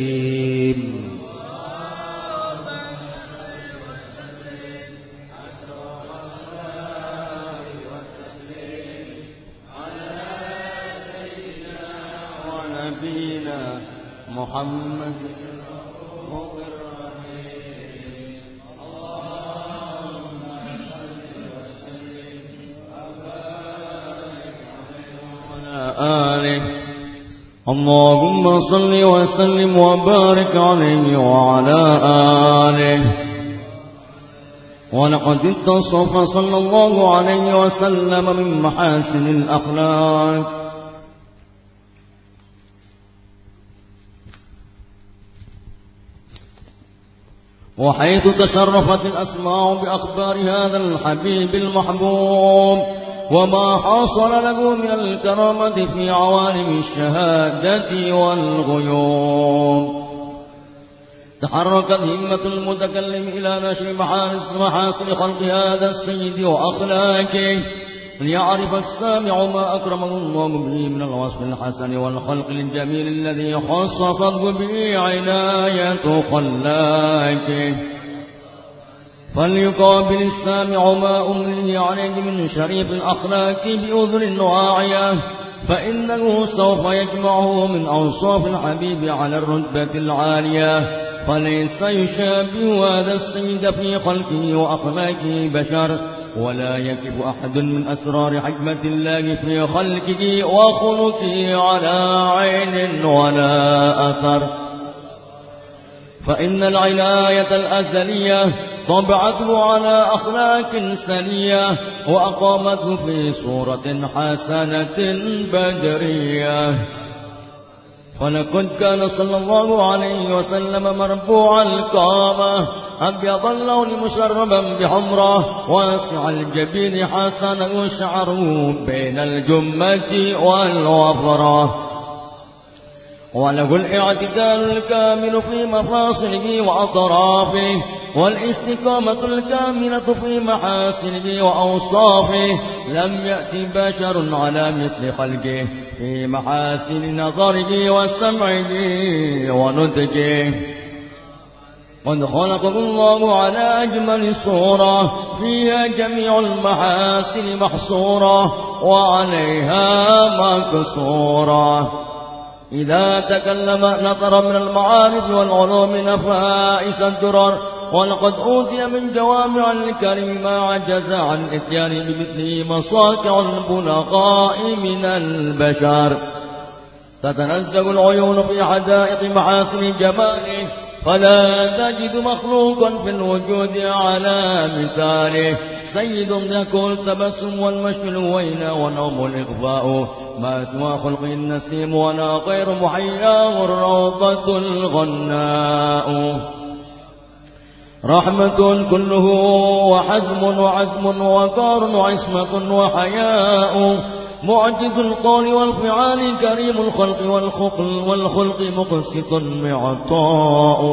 محمد آله اللهم صل وسلم وبارك عليه وعلى آله. ولقد اتصف صلى الله عليه وسلم من محاسن الأخلاق. وحيث تشرفت الأسماع بأخبار هذا الحبيب المحبوب وما حصل له من الكرامة في عوالم الشهادة والغيوم تحركت همة المتكلم إلى نشر محاسن خلق هذا السيد وأخلاقه ليعرف السامع ما أكرمه الله به من الوصف الحسن والخلق الجميل الذي خصصته به عناية خلاكه فليقابل السامع ما أمليه عليه من شريف الأخلاق بأذن واعية. فإنه سوف يجمعه من أوصاف الحبيب على الرتبة العالية. فليس يشابه هذا السيد في خلقه وأخلاقه بشر. ولا يكف أحد من أسرار حكمة الله في خلقه وخلقه على عين ولا أثر. فإن العناية الأزلية طبعته على أخلاق سنية وأقامته في صورة حسنة بدرية. ولقد كان صلى الله عليه وسلم مربوع القامة أبيض اللون مشربا بحمرة واسع الجبين حسن شعره بين الجمة والوفرة وله الاعتدال الكامل في مفاصله وأطرافه والاستقامة الكاملة في محاسنه وأوصافه. لم يأتي بشر على مثل خلقه في محاسن نظره وسمعه ونطقه. قد خلقه الله على أجمل صورة فيها جميع المحاسن محصورة وعليها مكسورة إذا تكلم نطر من المعارف والعلوم نفائس الدرر ولقد أوتي من جوامع الكريم ما عجز عن إتيان بمثله مصاكع البلغاء من البشر تتنزل العيون في حدائق محاسن جماله فلا تجد مخلوقا في الوجود على مثاله. سيد يكون التبسم والمشي الويل ونوم الإغفاء. ما سوى خلق النسيم ولا غير محياه الروضة الغناء. رحمة كله وحزم وعزم وقار وعصمة وحياء. معجز القول والفعال كريم الخلق والخلق, والخلق مقسط معطاء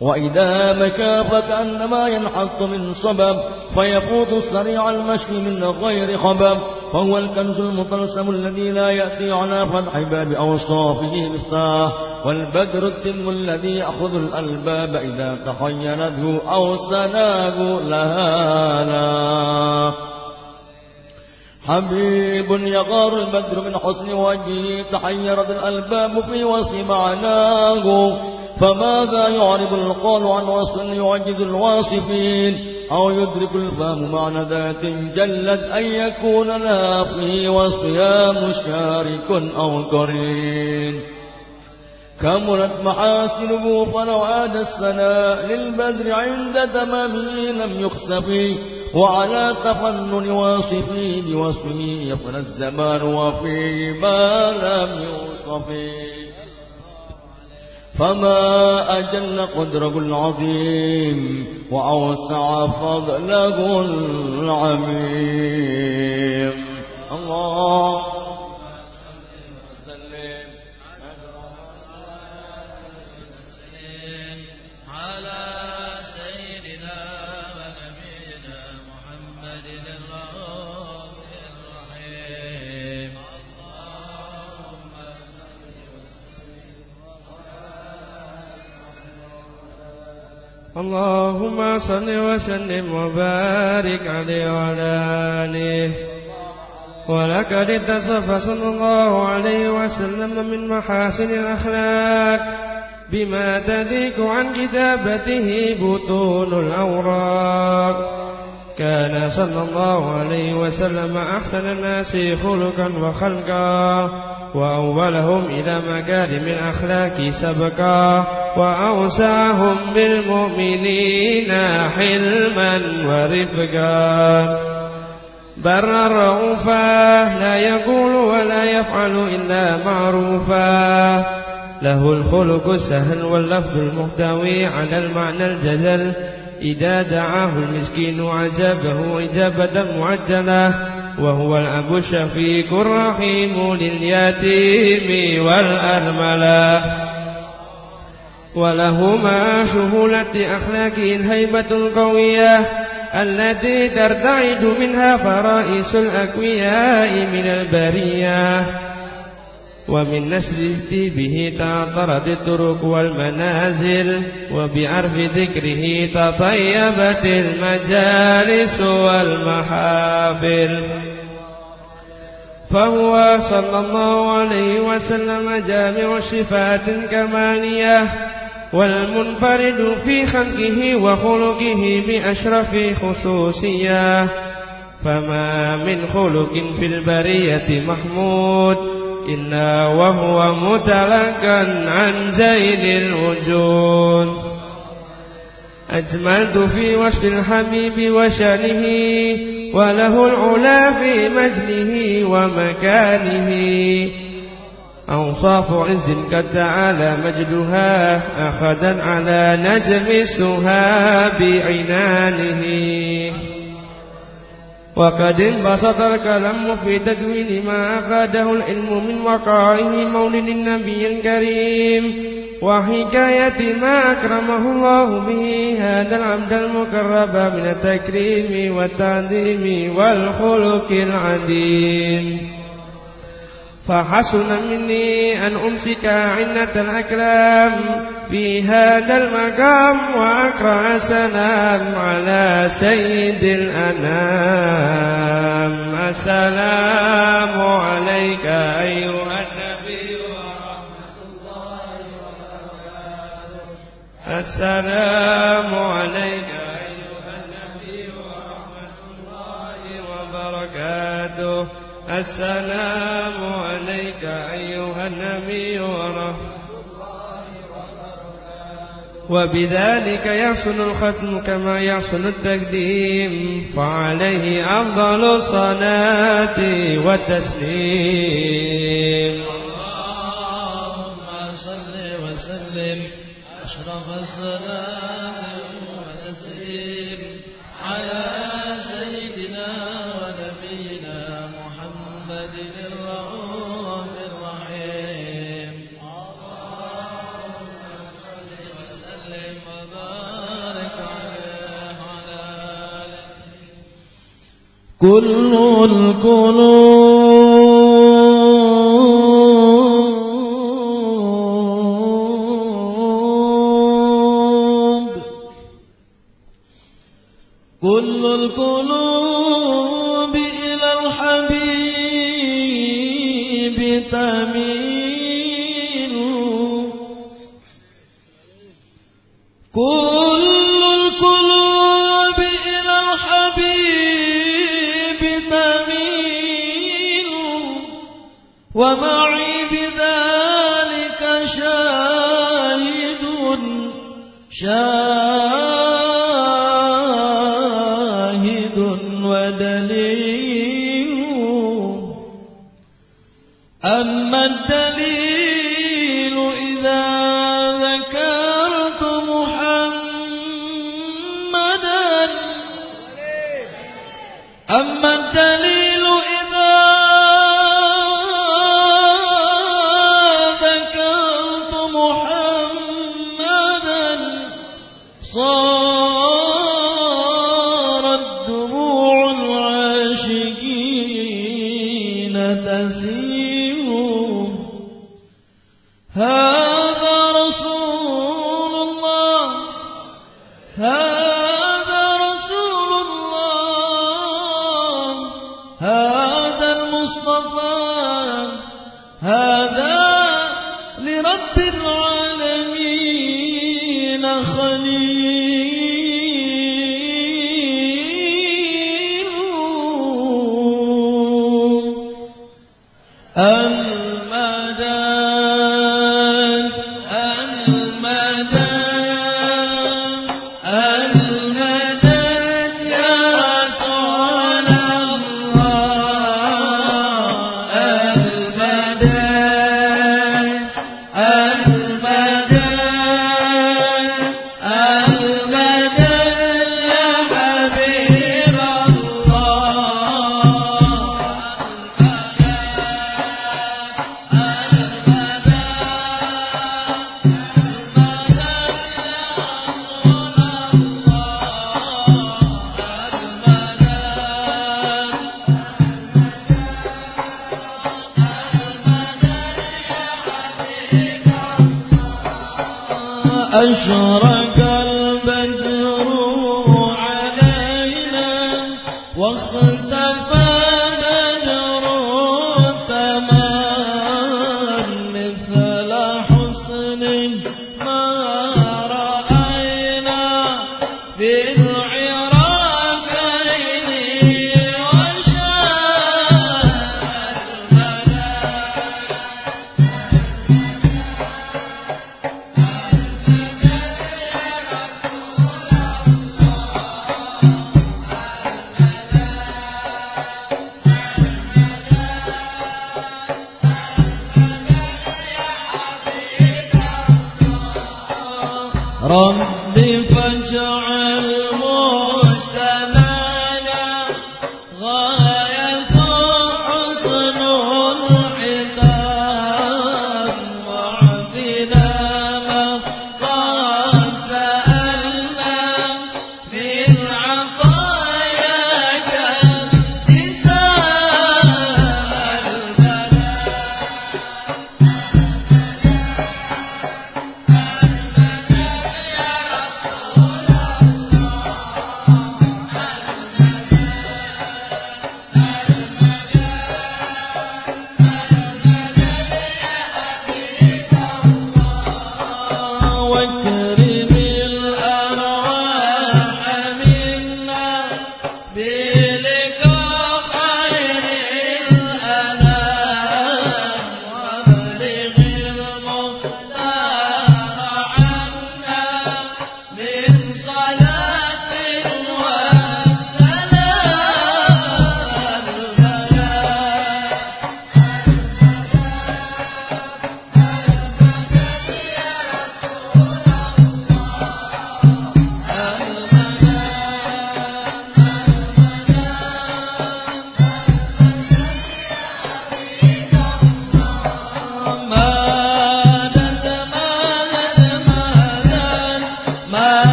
وإذا مشى فكأنما ينحط من صبب فيفوت سريع المشي من غير خبب فهو الكنز المطلسم الذي لا يأتي على فتح باب أوصافه مفتاح. والبدر التم الذي يأخذ الألباب إذا تخيلته أو سناه لها لا. حبيب يغار البدر من حسن وجهه تحيرت الألباب في وصف معناه. فماذا يعرب القول عن وصف يعجز الواصفين؟ أو يدرك الفهم معنى ذات جلت أن يكون لها في وصفها مشارك أو قرين. كملت محاسنه فلو عاد السناء للبدر عند تمامه لم يخسف وعلى تفنن واصفه بوصفه يفنى الزمان وفيه ما لم يوصف. فما أجل قدره العظيم وأوسع فضله العميم. الله اللهم صل وسلم وبارك عليه وعلى آله. ولقد اتصف صلى الله عليه وسلم من محاسن الأخلاق بما تذيك عن كتابته بطون الأوراق. كان صلى الله عليه وسلم أحسن الناس خلقا وخلقا. وأولهم إلى مكارم الأخلاق سبقا وأوسعهم بالمؤمنين حلما ورفقا. برا رؤوفا لا يقول ولا يفعل إلا معروفا. له الخلق السهل واللفظ المحتوي على المعنى الجزل إذا دعاه المسكين عجبه إجابة معجلة. وهو الأب الشفيق الرحيم لليتيم والأرملة. ولهما شهولة أخلاقه الهيبة القوية التي ترتعد منها فرائس الأكوياء من البرية. ومن نسله به تعطرت الطرق والمنازل وبعرف ذكره تطيبت المجالس والمحافل. فهو صلى الله عليه وسلم جامع صفات كمانية والمنفرد في خلقه وخلقه بأشرف خصوصية. فما من خلق في البرية محمود إلا وهو متلقا عن زين الوجود. أجملت في وصف الحبيب وشأنه وله العلا في مجده ومكانه. أوصاف عز قد تعالى مجدها أخذا على نجم السها بعنانه. وقد انبسط الكلام في تدوين ما أفاده العلم من وقائه مولد النبي الكريم وحكاية ما أكرمه الله به هذا العبد المكرب من التكريم والتعظيم والخلق العديم فحسن مني أن أمسك عنة الأكرام في هذا المقام وأقرأ سلام على سيد الأنام. السلام عليك أيها النبي ورحمة الله وبركاته. السلام عليك أيها النبي ورحمة الله وبركاته. السلام عليك أيها النبي ورحمة وبذلك يحسن الختم كما يحسن التقديم فعليه أفضل الصلاة والتسليم. اللهم صل وسلم أشرف الصلاة والتسليم على كل القلوب كل القلوب. ومعي بذلك شاهد شاهد ودليل أما الدليل إذا ذكرت محمدا أما الدليل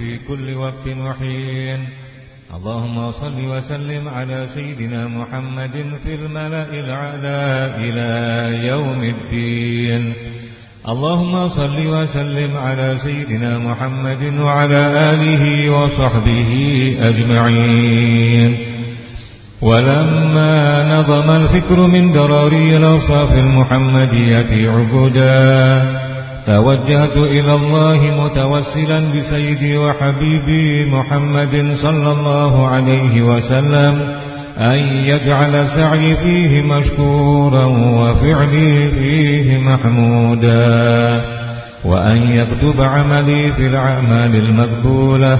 في كل وقت وحين. اللهم صل وسلم على سيدنا محمد في الملأ الأعلى إلى يوم الدين. اللهم صل وسلم على سيدنا محمد وعلى آله وصحبه أجمعين. ولما نظم الفكر من دراري الأوصاف المحمدية عبدا توجهت إلى الله متوسلا بسيدي وحبيبي محمد صلى الله عليه وسلم أن يجعل سعي فيه مشكورا وفعلي فيه محمودا وأن يكتب عملي في الأعمال المقبولة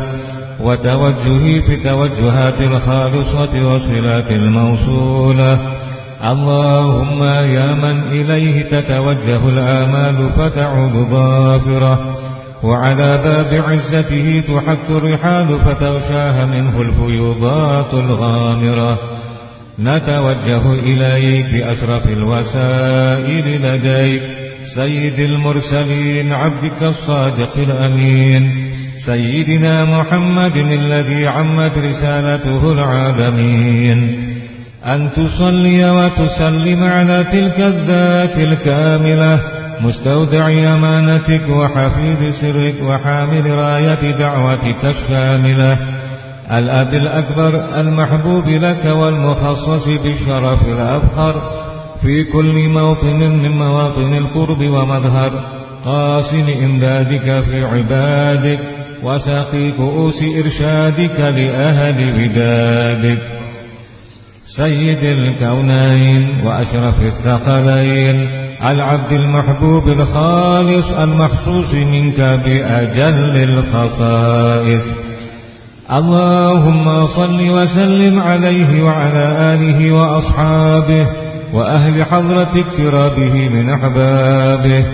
وتوجهي في توجهات الخالصة وصلات الموصولة اللهم يا من إليه تتوجه الآمال فتعود ظافرة وعلى باب عزته تحك الرحال فتغشاها منه الفيوضات الغامرة. نتوجه إليك بأشرف الوسائل لديك سيد المرسلين عبدك الصادق الأمين. سيدنا محمد الذي عمت رسالته العالمين. أن تصلي وتسلم على تلك الذات الكاملة مستودع أمانتك وحفيظ سرك وحامل راية دعوتك الشاملة. الأب الأكبر المحبوب لك والمخصص بالشرف الأفخر في كل موطن من مواطن القرب ومظهر. قاسم إمدادك في عبادك وساقي كؤوس إرشادك لأهل ودادك. سيد الكونين وأشرف الثقلين العبد المحبوب الخالص المخصوص منك بأجل الخصائص. اللهم صل وسلم عليه وعلى آله وأصحابه وأهل حضرة اقترابه من أحبابه.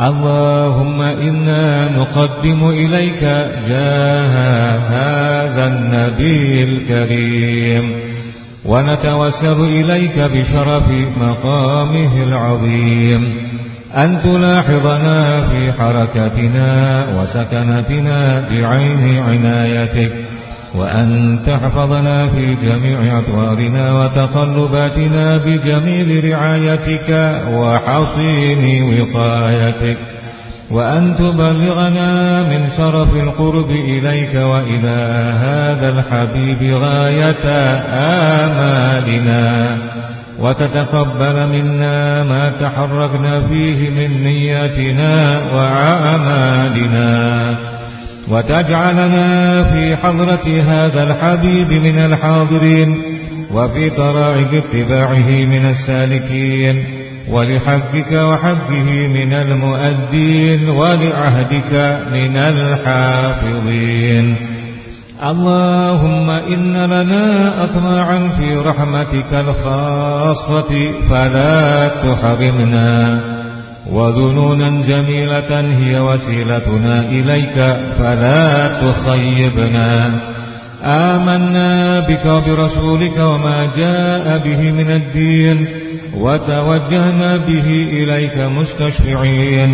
اللهم إنا نقدم إليك جاه هذا النبي الكريم. ونتوسل إليك بشرف مقامه العظيم. أن تلاحظنا في حركتنا وسكنتنا بعين عنايتك وأن تحفظنا في جميع أطوارنا وتقلباتنا بجميل رعايتك وحصين وقايتك. وأن تبلغنا من شرف القرب إليك وإلى هذا الحبيب غاية آمالنا. وتتقبل منا ما تحركنا فيه من نياتنا وأعمالنا. وتجعلنا في حضرة هذا الحبيب من الحاضرين وفي طرائق اتباعه من السالكين. ولحقك وحقه من المؤدين ولعهدك من الحافظين. اللهم إن لنا أطماعا في رحمتك الخاصة فلا تحرمنا. وذنونا جميلة هي وسيلتنا إليك فلا تخيبنا. آمنا بك وبرسولك وما جاء به من الدين. وتوجهنا به إليك مستشفعين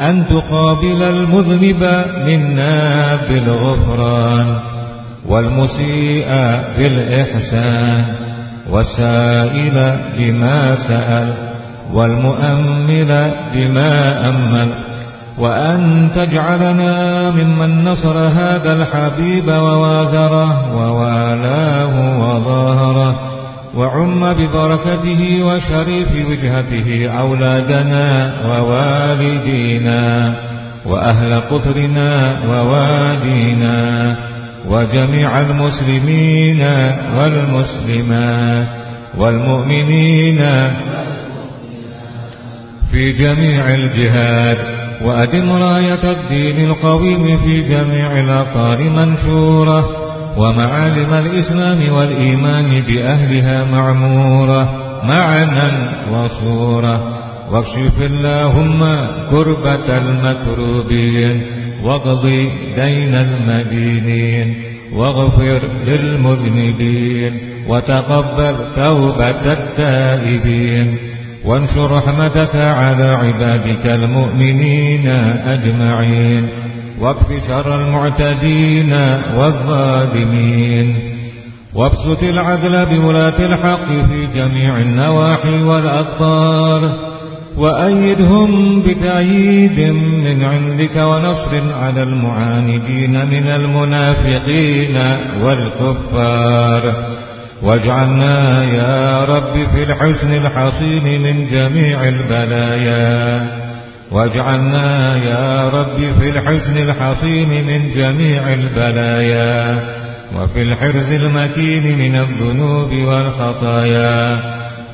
أن تقابل المذنب منا بالغفران والمسيء بالإحسان والسائل بما سأل والمؤمل بما أمل وأن تجعلنا ممن نصر هذا الحبيب ووازره ووالاه وظاهره وعم ببركته وشريف وجهته أولادنا ووالدينا وأهل قطرنا ووادينا وجميع المسلمين والمسلمات والمؤمنين في جميع الجهاد وأدم راية الدين القويم في جميع الأقطار منشورة ومعالم الإسلام والإيمان بأهلها معمورة معنا وصورة. واكشف اللهم كربة المكروبين واقضي دين المدينين واغفر للمذنبين وتقبل توبة التائبين. وانشر رحمتك على عبادك المؤمنين أجمعين. واكف شر المعتدين والظالمين. وابسط العدل بولاة الحق في جميع النواحي والأقطار وأيدهم بتأييد من عندك ونصر على المعاندين من المنافقين والكفار. واجعلنا يا رب في الحسن الحصين من جميع البلايا. واجعلنا يا رب في الحسن الحصين من جميع البلايا وفي الحرز المكين من الذنوب والخطايا.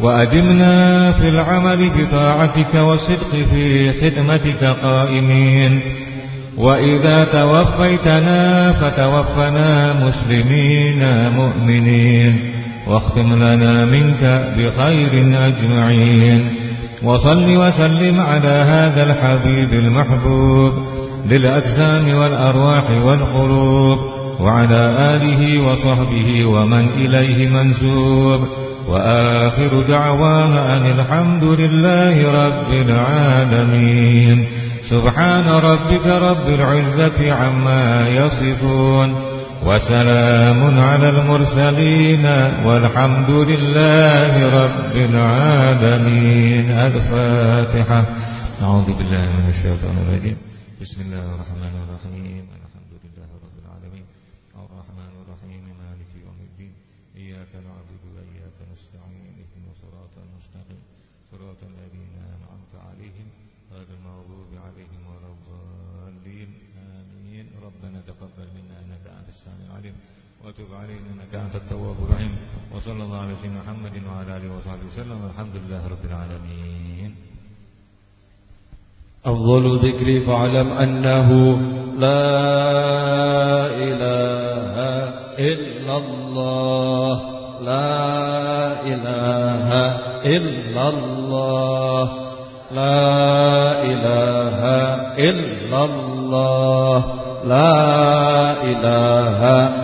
وأدمنا في العمل بطاعتك والصدق في خدمتك قائمين. وإذا توفيتنا فتوفنا مسلمين مؤمنين. واختم لنا منك بخير أجمعين. وصل وسلم على هذا الحبيب المحبوب للأجسام والأرواح والقلوب وعلى آله وصحبه ومن إليه منسوب وآخر دعوانا أن الحمد لله رب العالمين سبحان ربك رب العزة عما يصفون وسلام على المرسلين والحمد لله رب العالمين. الفاتحة أعوذ بالله من الشيطان الرجيم. بسم الله الرحمن الرحيم الحمد لله رب العالمين الرحمن الرحيم مالك يوم الدين إياك نعبد وإياك نستعين اهدنا الصراط المستقيم صراط الذين أنعمت عليهم غير المغضوب عليهم ولا الضالين آمين ربنا تقبل منا إنك أنت السميع العليم وتب علينا إنك أنت التواب الرحيم. وصلى الله على سيدنا محمد وعلى آله وصحبه وسلم. والحمد لله رب العالمين. أفضل ذكر فاعلم أنه لا إله إلا الله. لا إله إلا الله. لا إله إلا الله. لا إله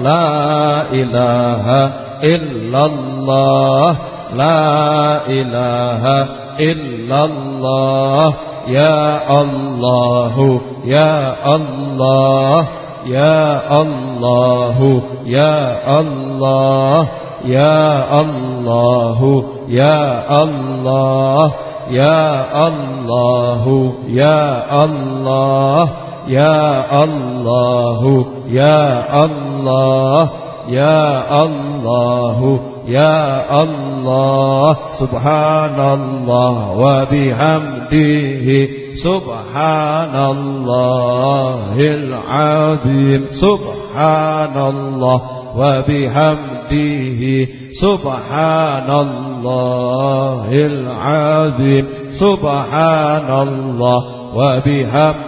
لا إله إلا الله. لا إله إلا الله. يا الله يا الله يا الله يا الله يا الله يا الله يا الله يا الله. Ya, ya Allah, Ya Allah Ya Allah, Ya Allah Subhanallah wa bihamdihi Subhanallahil azim Subhanallah wa bihamdihi Subhanallahil azim Subhanallah wa bihamdihi.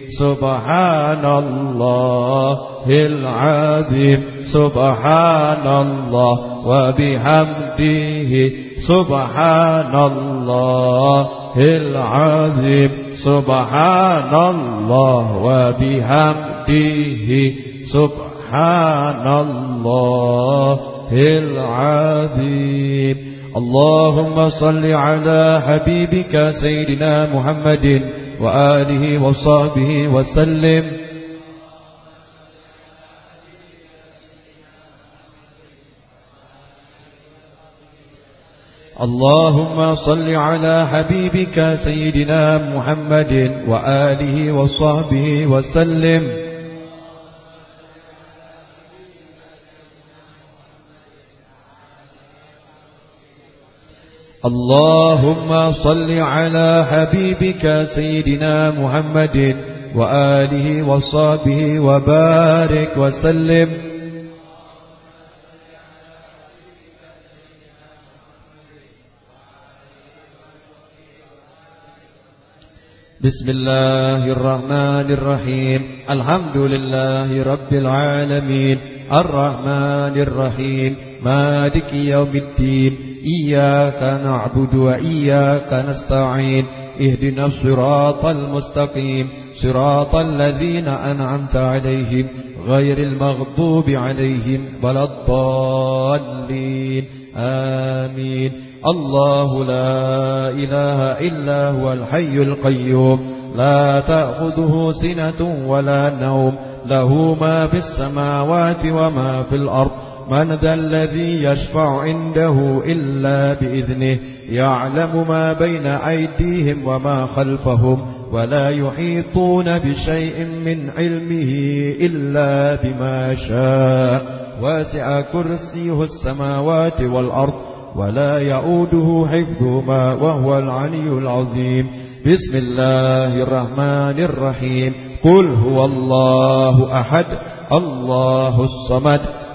سبحان الله العظيم سبحان الله وبحمده. سبحان الله العظيم سبحان الله وبحمده. سبحان الله العظيم اللهم صل على حبيبك سيدنا محمد وآله وصحبه وسلم. اللهم صل على حبيبك سيدنا محمد وآله وصحبه وسلم. اللهم صل على حبيبك سيدنا محمد وآله وصحبه وبارك وسلم. بسم الله الرحمن الرحيم الحمد لله رب العالمين الرحمن الرحيم مالك يوم الدين. إياك نعبد وإياك نستعين. اهدنا الصراط المستقيم. صراط الذين أنعمت عليهم غير المغضوب عليهم ولا الضالين. آمين. الله لا إله إلا هو الحي القيوم. لا تأخذه سنة ولا نوم. له ما في السماوات وما في الأرض. من ذا الذي يشفع عنده إلا بإذنه يعلم ما بين أيديهم وما خلفهم ولا يحيطون بشيء من علمه إلا بما شاء. واسع كرسيه السماوات والأرض ولا يؤوده حفظهما وهو العلي العظيم. بسم الله الرحمن الرحيم. قل هو الله أحد الله الصمد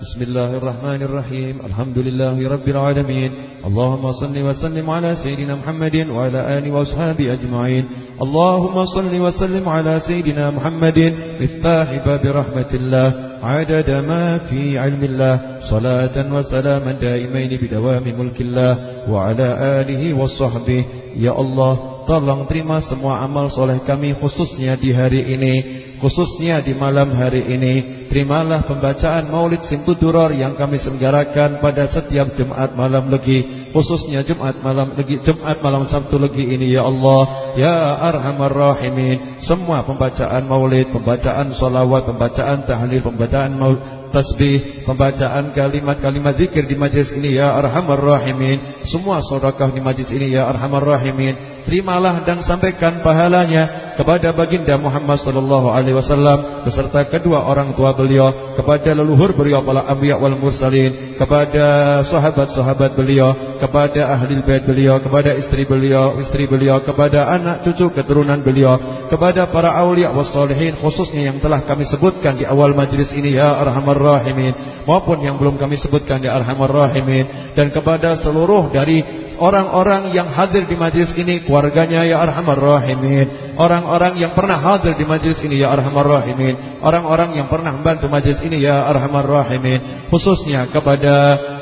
بسم الله الرحمن الرحيم الحمد لله رب العالمين اللهم صل وسلم على سيدنا محمد وعلى آله وأصحابه أجمعين اللهم صل وسلم على سيدنا محمد مفتاح باب رحمة الله عدد ما في علم الله صلاة وسلاما دائمين بدوام ملك الله وعلى آله وصحبه يا الله tolong terima semua amal soleh kami khususnya di hari ini Khususnya di malam hari ini Terimalah pembacaan maulid Simtuduror yang kami selenggarakan pada setiap Jumat malam lagi Khususnya Jumat malam lagi Jumat malam Sabtu lagi ini Ya Allah Ya Arhamar Rahimin Semua pembacaan maulid Pembacaan solawat Pembacaan tahlil Pembacaan maulid tasbih, pembacaan kalimat-kalimat zikir di majlis ini ya arhamar rahimin. Semua sedekah di majlis ini ya arhamar rahimin. Terimalah dan sampaikan pahalanya kepada baginda Muhammad sallallahu alaihi wasallam beserta kedua orang tua beliau, kepada leluhur beliau para anbiya wal mursalin, kepada sahabat-sahabat beliau, kepada ahli bait beliau, kepada istri beliau, istri beliau, kepada anak cucu keturunan beliau, kepada para aulia was salihin khususnya yang telah kami sebutkan di awal majlis ini ya arhamar rahimin maupun yang belum kami sebutkan di arhamar rahimin dan kepada seluruh dari orang-orang yang hadir di majlis ini keluarganya ya arhamar rahimin orang-orang yang pernah hadir di majlis ini ya arhamar rahimin. Orang-orang yang pernah membantu majlis ini ya arhamar rahimin. Khususnya kepada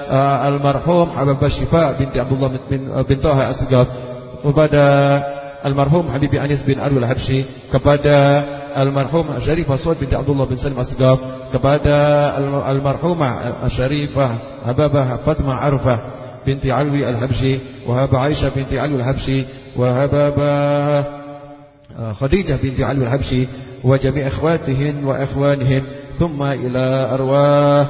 uh, almarhum Habibah Syifa binti Abdullah bin, uh, bin Taha Asgaf kepada almarhum Habibi Anis bin Arwil Habsyi. Kepada almarhumah Syarifah Suad binti Abdullah bin Salim Asgaf kepada almarhumah Syarifah Hababah Fatmah Arfah binti Alwi Al-Habsyi. Wa Haba Aisyah binti Alwi Al-Habsyi. Wa خديجة بنت علو الحبشي وجميع إخواتهن وإخوانهن ثم إلى أرواح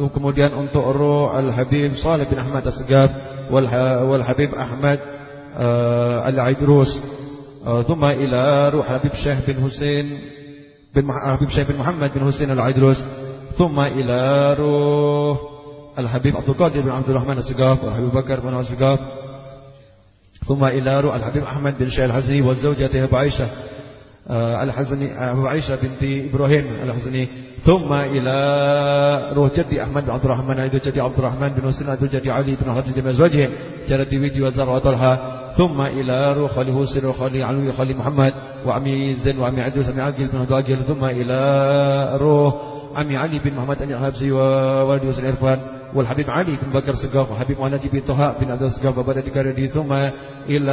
وكمدين أنتو أرو الحبيب صالح بن أحمد السقاف والحبيب أحمد آه، العيدروس آه، ثم إلى روح حبيب شيخ بن حسين بن حبيب شيخ بن محمد بن حسين العيدروس ثم إلى روح الحبيب عبد القادر بن عبد الرحمن السقاف والحبيب بكر بن عبد السقاف ثم إلى الحبيب أحمد بن شيخ الحزني وزوجته أبو عائشة آه، الحزني أبو عائشة بنت إبراهيم الحزني. ثم إلى روح جدي أحمد بن عبد الرحمن أيضا جدي عبد الرحمن بن حسين أيضا جدي علي بن حجر من جدي ويدي وزر وطلحة ثم إلى روح خالي حسين وخالي علوي وخالي محمد وعمي زين وعمي عدوس وعمي عقيل بن عقيل ثم إلى روح عمي علي بن محمد الحبسي ووالد حسين عرفان. والحبيب علي بن بكر السقاف وحبيب ولدي بن طه بن عبد السقاف وبدأ ذكر ثم إلى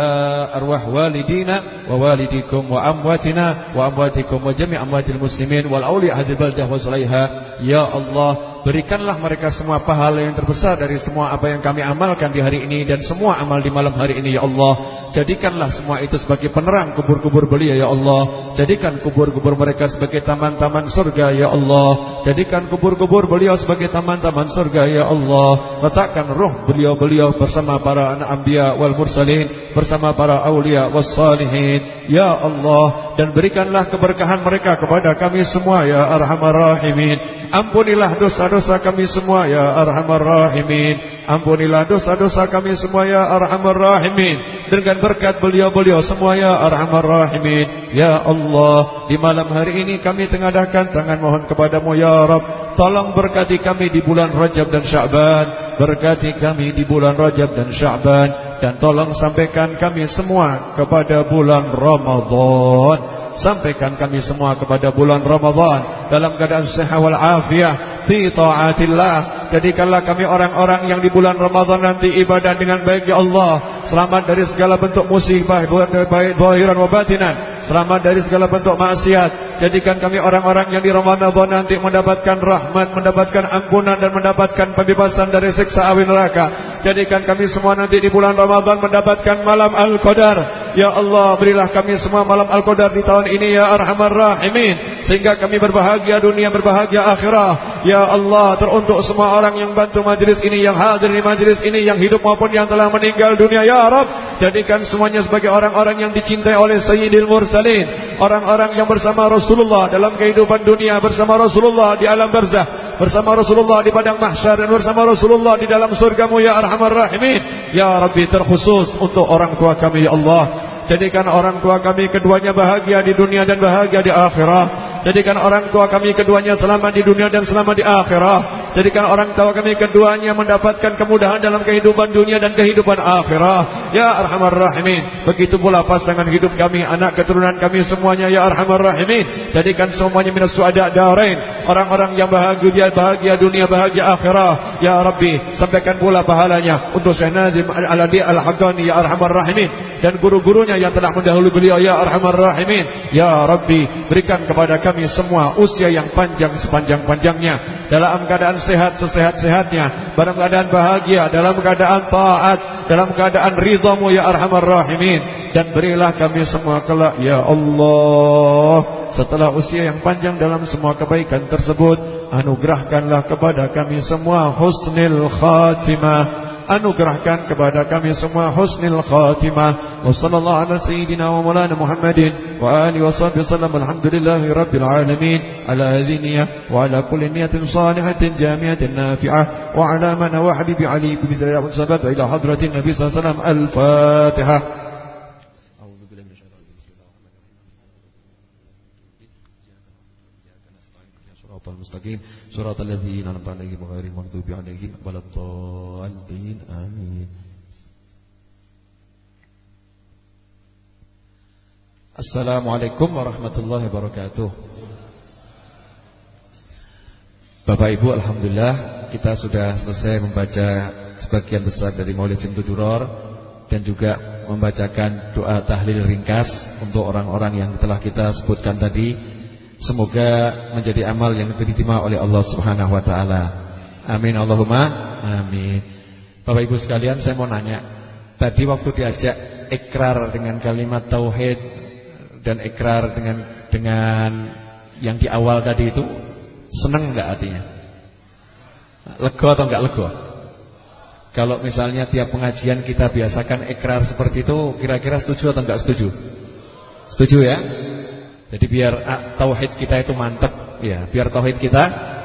أرواح والدينا ووالديكم وأمواتنا وأمواتكم وجميع أموات المسلمين والأولياء هذه البلدة وصليها يا الله Berikanlah mereka semua pahala yang terbesar dari semua apa yang kami amalkan di hari ini dan semua amal di malam hari ini ya Allah. Jadikanlah semua itu sebagai penerang kubur-kubur beliau ya Allah. Jadikan kubur-kubur mereka sebagai taman-taman surga ya Allah. Jadikan kubur-kubur beliau sebagai taman-taman surga ya Allah. Letakkan roh beliau-beliau bersama para anak anbiya wal mursalin, bersama para aulia was salihin ya Allah dan berikanlah keberkahan mereka kepada kami semua ya arhamar rahimin. Ampunilah dosa-dosa kami semua ya Arhamar Rahimin. Ampunilah dosa-dosa kami semua ya Arhamar Rahimin. Dengan berkat beliau-beliau semua ya Arhamar Rahimin. Ya Allah Di malam hari ini kami tengadahkan tangan mohon kepadamu ya Rab. Tolong berkati kami di bulan Rajab dan Sya'ban Berkati kami di bulan Rajab dan Sya'ban Dan tolong sampaikan kami semua kepada bulan Ramadan Sampaikan kami semua kepada bulan Ramadhan Dalam keadaan sehat wal afiah Fi ta'atillah. Jadikanlah kami orang-orang yang di bulan Ramadhan nanti ibadah dengan baik ya Allah. Selamat dari segala bentuk musibah Baik zahiran wa batinan. Selamat dari segala bentuk maksiat. Jadikan kami orang-orang yang di Ramadhan nanti Mendapatkan rahmat, mendapatkan ampunan Dan mendapatkan pembebasan dari siksa awi neraka. Jadikan kami semua nanti di bulan Ramadhan Mendapatkan malam Al-Qadar. Ya Allah berilah kami semua malam Al-Qadar di tahun ini ya Arhamar Rahimin. Sehingga kami berbahagia dunia berbahagia akhirah. Ya Allah teruntuk semua orang yang bantu majlis ini Yang hadir di majlis ini Yang hidup maupun yang telah meninggal dunia Ya Rab. Jadikan semuanya sebagai orang-orang yang dicintai oleh Sayyidil Mursalin. Orang-orang yang bersama Rasulullah Dalam kehidupan dunia Bersama Rasulullah di alam barzah Bersama Rasulullah di padang mahsyar Dan bersama Rasulullah di dalam surgamu Ya Arhamar Rahimin. Ya Rabbi terkhusus untuk orang tua kami Ya Allah Jadikan orang tua kami keduanya bahagia di dunia dan bahagia di akhirat. Jadikan orang tua kami keduanya selamat di dunia dan selamat di akhirat. Jadikan orang tua kami keduanya mendapatkan kemudahan dalam kehidupan dunia dan kehidupan akhirat. Ya Arhamar Rahimin. Begitu pula pasangan hidup kami, anak keturunan kami semuanya. Ya Arhamar Rahimin. Jadikan semuanya minas suada darain. Orang-orang yang bahagia bahagia dunia, bahagia akhirat. Ya Rabbi, sampaikan pula pahalanya untuk Syekh Nazim Al-Aladi Al-Haqqani. Ya Arhamar Rahimin dan guru-gurunya yang telah mendahului beliau ya arhamar rahimin ya rabbi berikan kepada kami semua usia yang panjang sepanjang-panjangnya dalam keadaan sehat sesehat-sehatnya dalam keadaan bahagia dalam keadaan taat dalam keadaan ridhamu ya arhamar rahimin. Dan berilah kami semua kelak ya Allah. Setelah usia yang panjang dalam semua kebaikan tersebut anugerahkanlah kepada kami semua husnul khatimah anugerahkan kepada kami semua husnul khatimah wa sallallahu ala sayyidina wa maulana Muhammadin wa alihi wa sahbihi sallam alhamdulillahi rabbil alamin ala hadhihi niyyah wa ala kulli niyyatin salihatin jami'atin nafi'ah wa ala man wa habibi ali dawud sabat ila hadratin nabi sallallahu alaihi wasallam al-fatihah المستقيم صراط الذين أنعمت عليهم غير المغضوب عليهم ولا الضالين آمين Assalamualaikum warahmatullahi wabarakatuh Bapak Ibu Alhamdulillah Kita sudah selesai membaca Sebagian besar dari Maulid Simtuduror Dan juga membacakan doa tahlil ringkas Untuk orang-orang yang telah kita sebutkan tadi Semoga menjadi amal yang diterima oleh Allah Subhanahu wa taala. Amin Allahumma amin. Bapak Ibu sekalian, saya mau nanya. Tadi waktu diajak ikrar dengan kalimat tauhid dan ikrar dengan dengan yang di awal tadi itu seneng enggak artinya? Lega atau enggak lega? Kalau misalnya tiap pengajian kita biasakan ikrar seperti itu, kira-kira setuju atau enggak setuju? Setuju ya? Jadi biar ah, tauhid kita itu mantap, ya, biar tauhid kita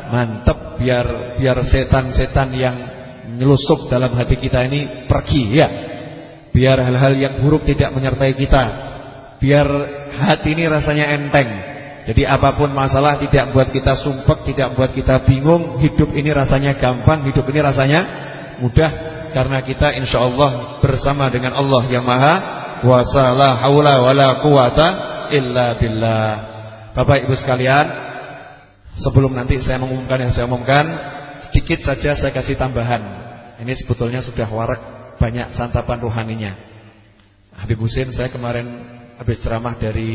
mantep biar biar setan-setan yang nyelusup dalam hati kita ini pergi ya. Biar hal-hal yang buruk tidak menyertai kita. Biar hati ini rasanya enteng. Jadi apa pun masalah tidak buat kita sumpek, tidak buat kita bingung. Hidup ini rasanya gampang, hidup ini rasanya mudah karena kita insya Allah bersama dengan Allah yang Maha Kuasa. La haula wala quwata illa billah. Bapak Ibu sekalian, sebelum nanti saya mengumumkan yang saya umumkan, sedikit saja saya kasih tambahan. Ini sebetulnya sudah warak banyak santapan rohaninya. Habib Husin saya kemarin habis ceramah dari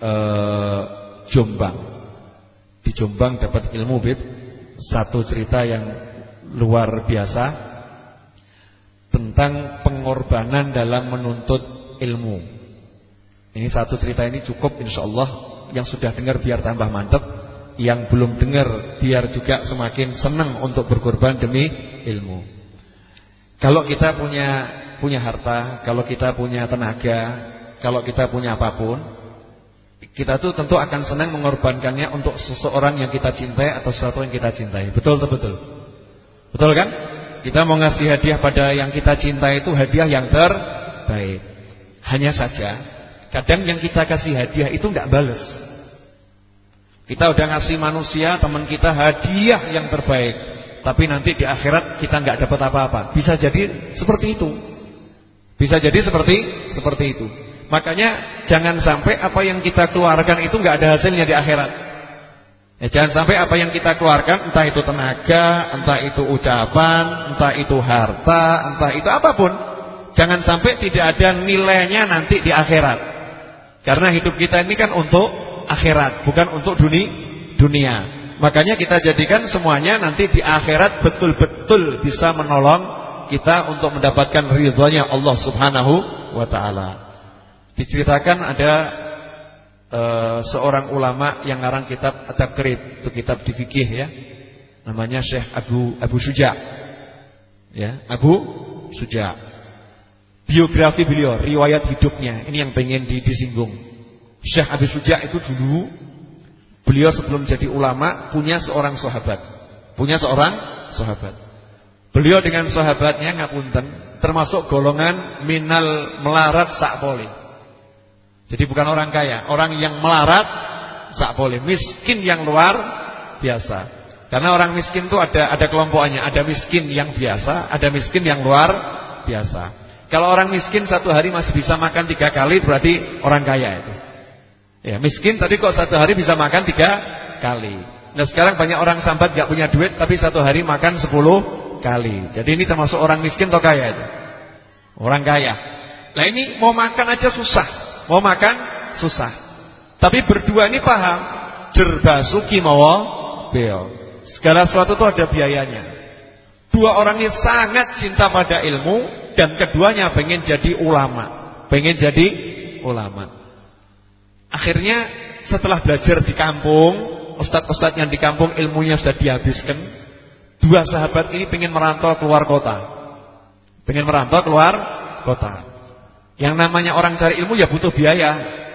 uh, Jombang. Di Jombang dapat ilmu bib satu cerita yang luar biasa tentang pengorbanan dalam menuntut ilmu. Ini satu cerita ini cukup insya Allah yang sudah dengar biar tambah mantep, yang belum dengar biar juga semakin senang untuk berkorban demi ilmu. Kalau kita punya punya harta, kalau kita punya tenaga, kalau kita punya apa pun, kita tuh tentu akan senang mengorbankannya untuk seseorang yang kita cintai atau sesuatu yang kita cintai. Betul betul betul. Betul kan? Kita mau ngasih hadiah pada yang kita cintai itu hadiah yang terbaik. Hanya saja, kadang yang kita kasih hadiah itu nggak balas. Kita udah ngasih manusia teman kita hadiah yang terbaik, tapi nanti di akhirat kita nggak dapat apa-apa. Bisa jadi seperti itu. Bisa jadi seperti seperti itu. Makanya jangan sampai apa yang kita keluarkan itu nggak ada hasilnya di akhirat. Ya, jangan sampai apa yang kita keluarkan entah itu tenaga, entah itu ucapan, entah itu harta, entah itu apa pun, jangan sampai tidak ada nilainya nanti di akhirat. Karena hidup kita ini kan untuk akhirat, bukan untuk dunia. dunia. Makanya kita jadikan semuanya nanti di akhirat betul-betul bisa menolong kita untuk mendapatkan ridhonya Allah Subhanahu wa taala. Diceritakan ada uh, seorang ulama yang ngarang kitab At-Taqrib, itu kitab di fikih ya. Namanya Syekh Abu Abu Suja. Ya, Abu Suja. Biografi beliau, riwayat hidupnya, ini yang pengen disinggung. Syekh Abu Suja itu dulu beliau sebelum jadi ulama punya seorang sahabat. Punya seorang sahabat. Beliau dengan sahabatnya ngapunten termasuk golongan minal melarat sakpoli. Jadi bukan orang kaya, orang yang melarat sak boleh, miskin yang luar biasa. Karena orang miskin itu ada ada kelompoknya, ada miskin yang biasa, ada miskin yang luar biasa. Kalau orang miskin satu hari masih bisa makan tiga kali berarti orang kaya itu. Ya miskin tadi kok satu hari bisa makan tiga kali. Nah sekarang banyak orang sambat gak punya duit tapi satu hari makan sepuluh kali. Jadi ini termasuk orang miskin atau kaya itu? Orang kaya. Nah ini mau makan aja susah. Mau makan susah. Tapi berdua ini paham. Jerbasuki mawa beo. Segala sesuatu itu ada biayanya. Dua orang ini sangat cinta pada ilmu dan keduanya pengen jadi ulama. Pengen jadi ulama. Akhirnya setelah belajar di kampung, ustadz-ustadz yang di kampung ilmunya sudah dihabiskan. Dua sahabat ini pengen merantau keluar kota. Pengen merantau keluar kota. Yang namanya orang cari ilmu ya butuh biaya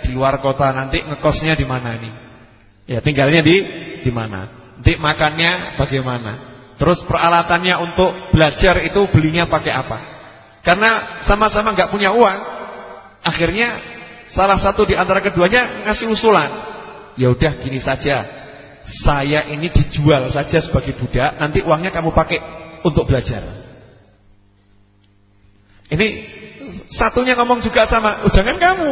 di luar kota nanti ngekosnya di mana ini? Ya tinggalnya di di mana? Nanti makannya bagaimana? Terus peralatannya untuk belajar itu belinya pakai apa? Karena sama-sama nggak punya uang, akhirnya salah satu di antara keduanya ngasih usulan. Ya udah gini saja, saya ini dijual saja sebagai budak, nanti uangnya kamu pakai untuk belajar. Ini Satunya ngomong juga sama, oh, jangan kamu.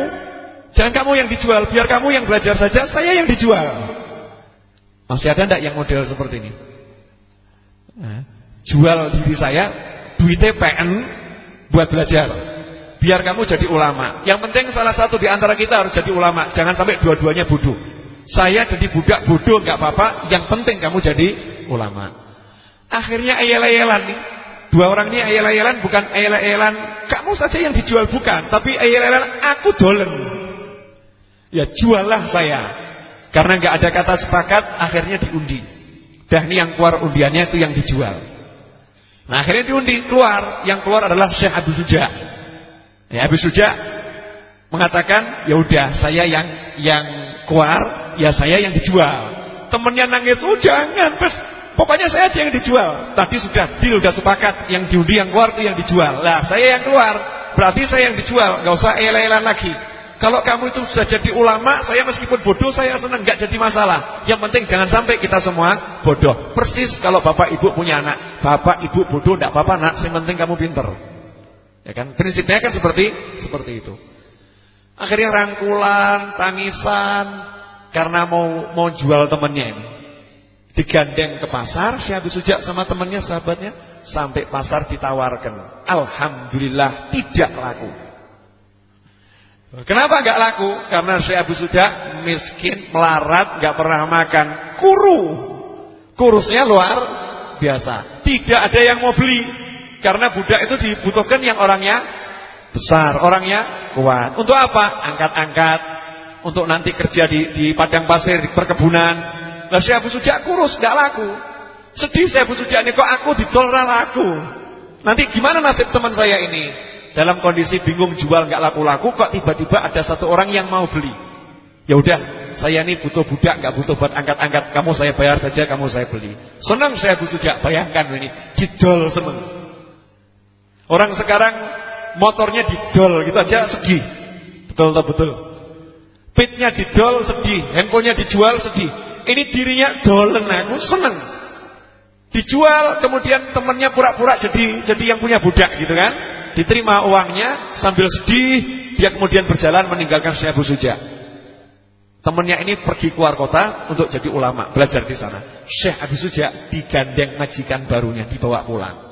Jangan kamu yang dijual, biar kamu yang belajar saja, saya yang dijual. Masih ada enggak yang model seperti ini? jual diri saya, duitnya PN buat belajar. Biar kamu jadi ulama. Yang penting salah satu di antara kita harus jadi ulama. Jangan sampai dua-duanya bodoh. Saya jadi budak bodoh nggak apa-apa. Yang penting kamu jadi ulama. Akhirnya ayel-ayelan nih. Dua orang ini ayel-ayelan bukan ayel-ayelan kamu saja yang dijual bukan, tapi ayel-ayelan aku dolen. Ya juallah saya. Karena nggak ada kata sepakat, akhirnya diundi. Dah ini yang keluar undiannya itu yang dijual. Nah akhirnya diundi keluar, yang keluar adalah Syekh Abu Suja. Ya Abu Suja mengatakan, ya udah saya yang yang keluar, ya saya yang dijual. Temennya nangis, oh jangan, bes. Pokoknya saya aja yang dijual. Tadi sudah deal, sudah sepakat. Yang diundi yang keluar itu yang dijual. Lah saya yang keluar. Berarti saya yang dijual. Gak usah elah-elah lagi. Kalau kamu itu sudah jadi ulama, saya meskipun bodoh, saya senang. Gak jadi masalah. Yang penting jangan sampai kita semua bodoh. Persis kalau bapak ibu punya anak. Bapak ibu bodoh, tidak apa-apa nak. Yang penting kamu pinter. Ya kan? Prinsipnya kan seperti seperti itu. Akhirnya rangkulan, tangisan karena mau mau jual temennya ini. Digandeng ke pasar, Syekh Abu Suja sama temannya, sahabatnya, sampai pasar ditawarkan. Alhamdulillah tidak laku. Kenapa nggak laku? Karena Syekh Abu Suja miskin, melarat, nggak pernah makan, kuru. Kurusnya luar biasa. Tidak ada yang mau beli. Karena budak itu dibutuhkan yang orangnya besar, orangnya kuat. Untuk apa? Angkat-angkat. Untuk nanti kerja di, di padang pasir, di perkebunan. Lah saya Abu Suja kurus, gak laku. Sedih saya Abu Suja ini kok aku ditol laku. Nanti gimana nasib teman saya ini? Dalam kondisi bingung jual gak laku-laku kok tiba-tiba ada satu orang yang mau beli. Ya udah, saya ini butuh budak, gak butuh buat angkat-angkat. Kamu saya bayar saja, kamu saya beli. Senang saya Abu Suja, bayangkan ini, didol seneng. Orang sekarang motornya didol gitu aja sedih. Betul betul? Pitnya didol sedih, handphonenya dijual sedih. Ini dirinya dolen aku seneng. Dijual kemudian temennya pura-pura jadi jadi yang punya budak gitu kan. Diterima uangnya sambil sedih dia kemudian berjalan meninggalkan Syekh Abu Suja. Temennya ini pergi keluar kota untuk jadi ulama, belajar di sana. Syekh Abu Suja digandeng majikan barunya dibawa pulang.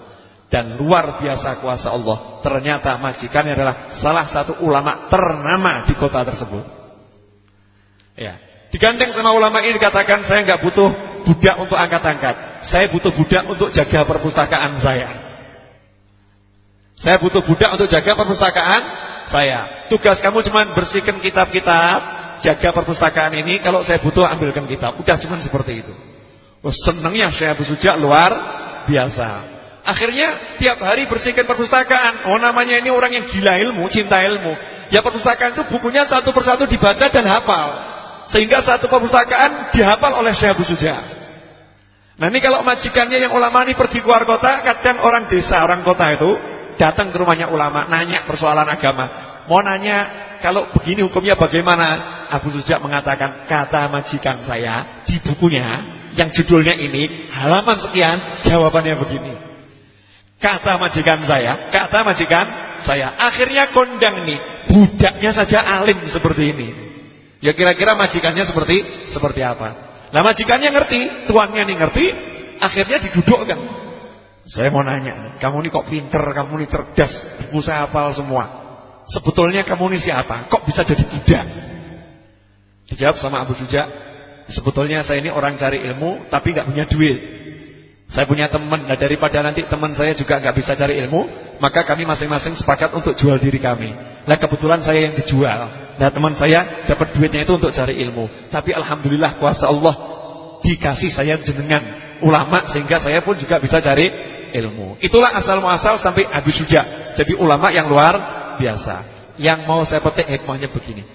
Dan luar biasa kuasa Allah Ternyata majikannya adalah Salah satu ulama ternama di kota tersebut Ya Digandeng sama ulama ini dikatakan Saya nggak butuh budak untuk angkat-angkat Saya butuh budak untuk jaga perpustakaan saya Saya butuh budak untuk jaga perpustakaan saya Tugas kamu cuma bersihkan kitab-kitab Jaga perpustakaan ini Kalau saya butuh ambilkan kitab Udah cuma seperti itu oh, Senangnya saya Abu Suja luar biasa Akhirnya tiap hari bersihkan perpustakaan. Oh namanya ini orang yang gila ilmu, cinta ilmu. Ya perpustakaan itu bukunya satu persatu dibaca dan hafal. Sehingga satu perpustakaan dihafal oleh Syekh Abu Suja. Nah ini kalau majikannya yang ulama ini pergi keluar kota, kadang orang desa, orang kota itu datang ke rumahnya ulama, nanya persoalan agama. Mau nanya kalau begini hukumnya bagaimana? Abu Suja mengatakan, kata majikan saya di bukunya yang judulnya ini, halaman sekian, jawabannya begini. Kata majikan saya, kata majikan saya. Akhirnya kondang nih, budaknya saja alim seperti ini. Ya kira-kira majikannya seperti seperti apa? Nah majikannya ngerti, tuannya nih ngerti, akhirnya didudukkan. Saya mau nanya, kamu ini kok pinter, kamu ini cerdas, buku saya hafal semua. Sebetulnya kamu ini siapa? Kok bisa jadi budak? Dijawab sama Abu Suja, sebetulnya saya ini orang cari ilmu, tapi nggak punya duit. Saya punya teman, nah daripada nanti teman saya juga nggak bisa cari ilmu, maka kami masing-masing sepakat untuk jual diri kami. Nah kebetulan saya yang dijual, nah teman saya dapat duitnya itu untuk cari ilmu. Tapi alhamdulillah kuasa Allah dikasih saya jenengan ulama sehingga saya pun juga bisa cari ilmu. Itulah asal muasal sampai Abi Suja jadi ulama yang luar biasa. Yang mau saya petik hikmahnya begini.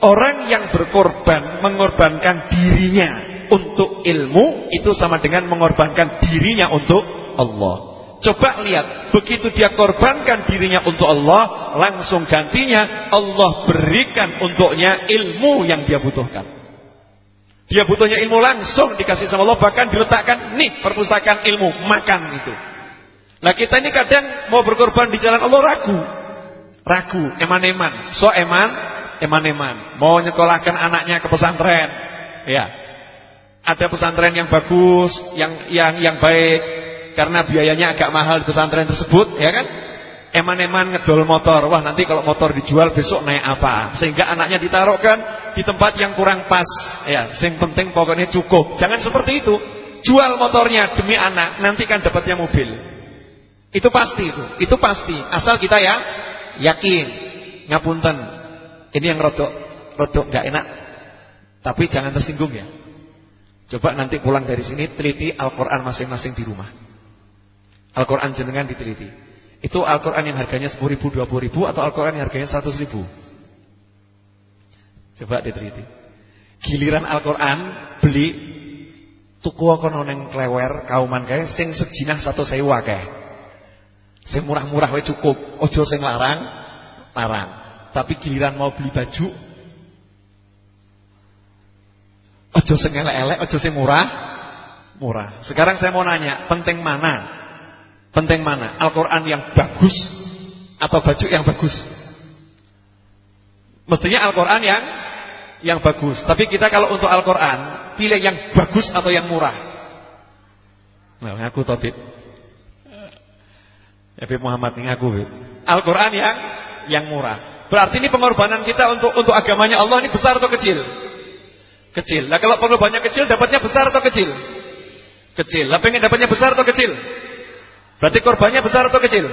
Orang yang berkorban mengorbankan dirinya untuk ilmu itu sama dengan mengorbankan dirinya untuk Allah. Coba lihat, begitu dia korbankan dirinya untuk Allah, langsung gantinya Allah berikan untuknya ilmu yang dia butuhkan. Dia butuhnya ilmu langsung dikasih sama Allah, bahkan diletakkan nih perpustakaan ilmu, makan itu. Nah kita ini kadang mau berkorban di jalan Allah ragu. Ragu, eman-eman. So eman, eman-eman. Mau nyekolahkan anaknya ke pesantren. Ya, ada pesantren yang bagus, yang yang yang baik karena biayanya agak mahal di pesantren tersebut, ya kan? Eman-eman ngedol motor. Wah, nanti kalau motor dijual besok naik apa? Sehingga anaknya ditaruhkan di tempat yang kurang pas. Ya, sing penting pokoknya cukup. Jangan seperti itu. Jual motornya demi anak, nanti kan dapatnya mobil. Itu pasti itu. Itu pasti. Asal kita ya yakin. Ngapunten. Ini yang rodok rodok enggak enak. Tapi jangan tersinggung ya. Coba nanti pulang dari sini teliti Al-Quran masing-masing di rumah. Al-Quran jenengan diteliti. Itu Al-Quran yang harganya 10 ribu, 20 ribu atau Al-Quran yang harganya 100 ribu? Coba diteliti. Giliran Al-Quran beli Tuku kono ning klewer kauman kae sing sejinah satu sewa kae. Sing murah-murah wae cukup, ojo sing larang, larang. Tapi giliran mau beli baju ojo sing elek-elek, ojo sing murah, murah. Sekarang saya mau nanya, penting mana? Penting mana? Al-Qur'an yang bagus atau baju yang bagus? Mestinya Al-Qur'an yang yang bagus. Tapi kita kalau untuk Al-Quran Pilih yang bagus atau yang murah Nah, ngaku Tobit Ya Bib Muhammad ngaku Al-Quran yang yang murah Berarti ini pengorbanan kita untuk untuk agamanya Allah Ini besar atau kecil? Kecil Nah kalau pengorbanannya kecil dapatnya besar atau kecil? Kecil Lah pengen dapatnya besar atau kecil? Berarti korbannya besar atau kecil?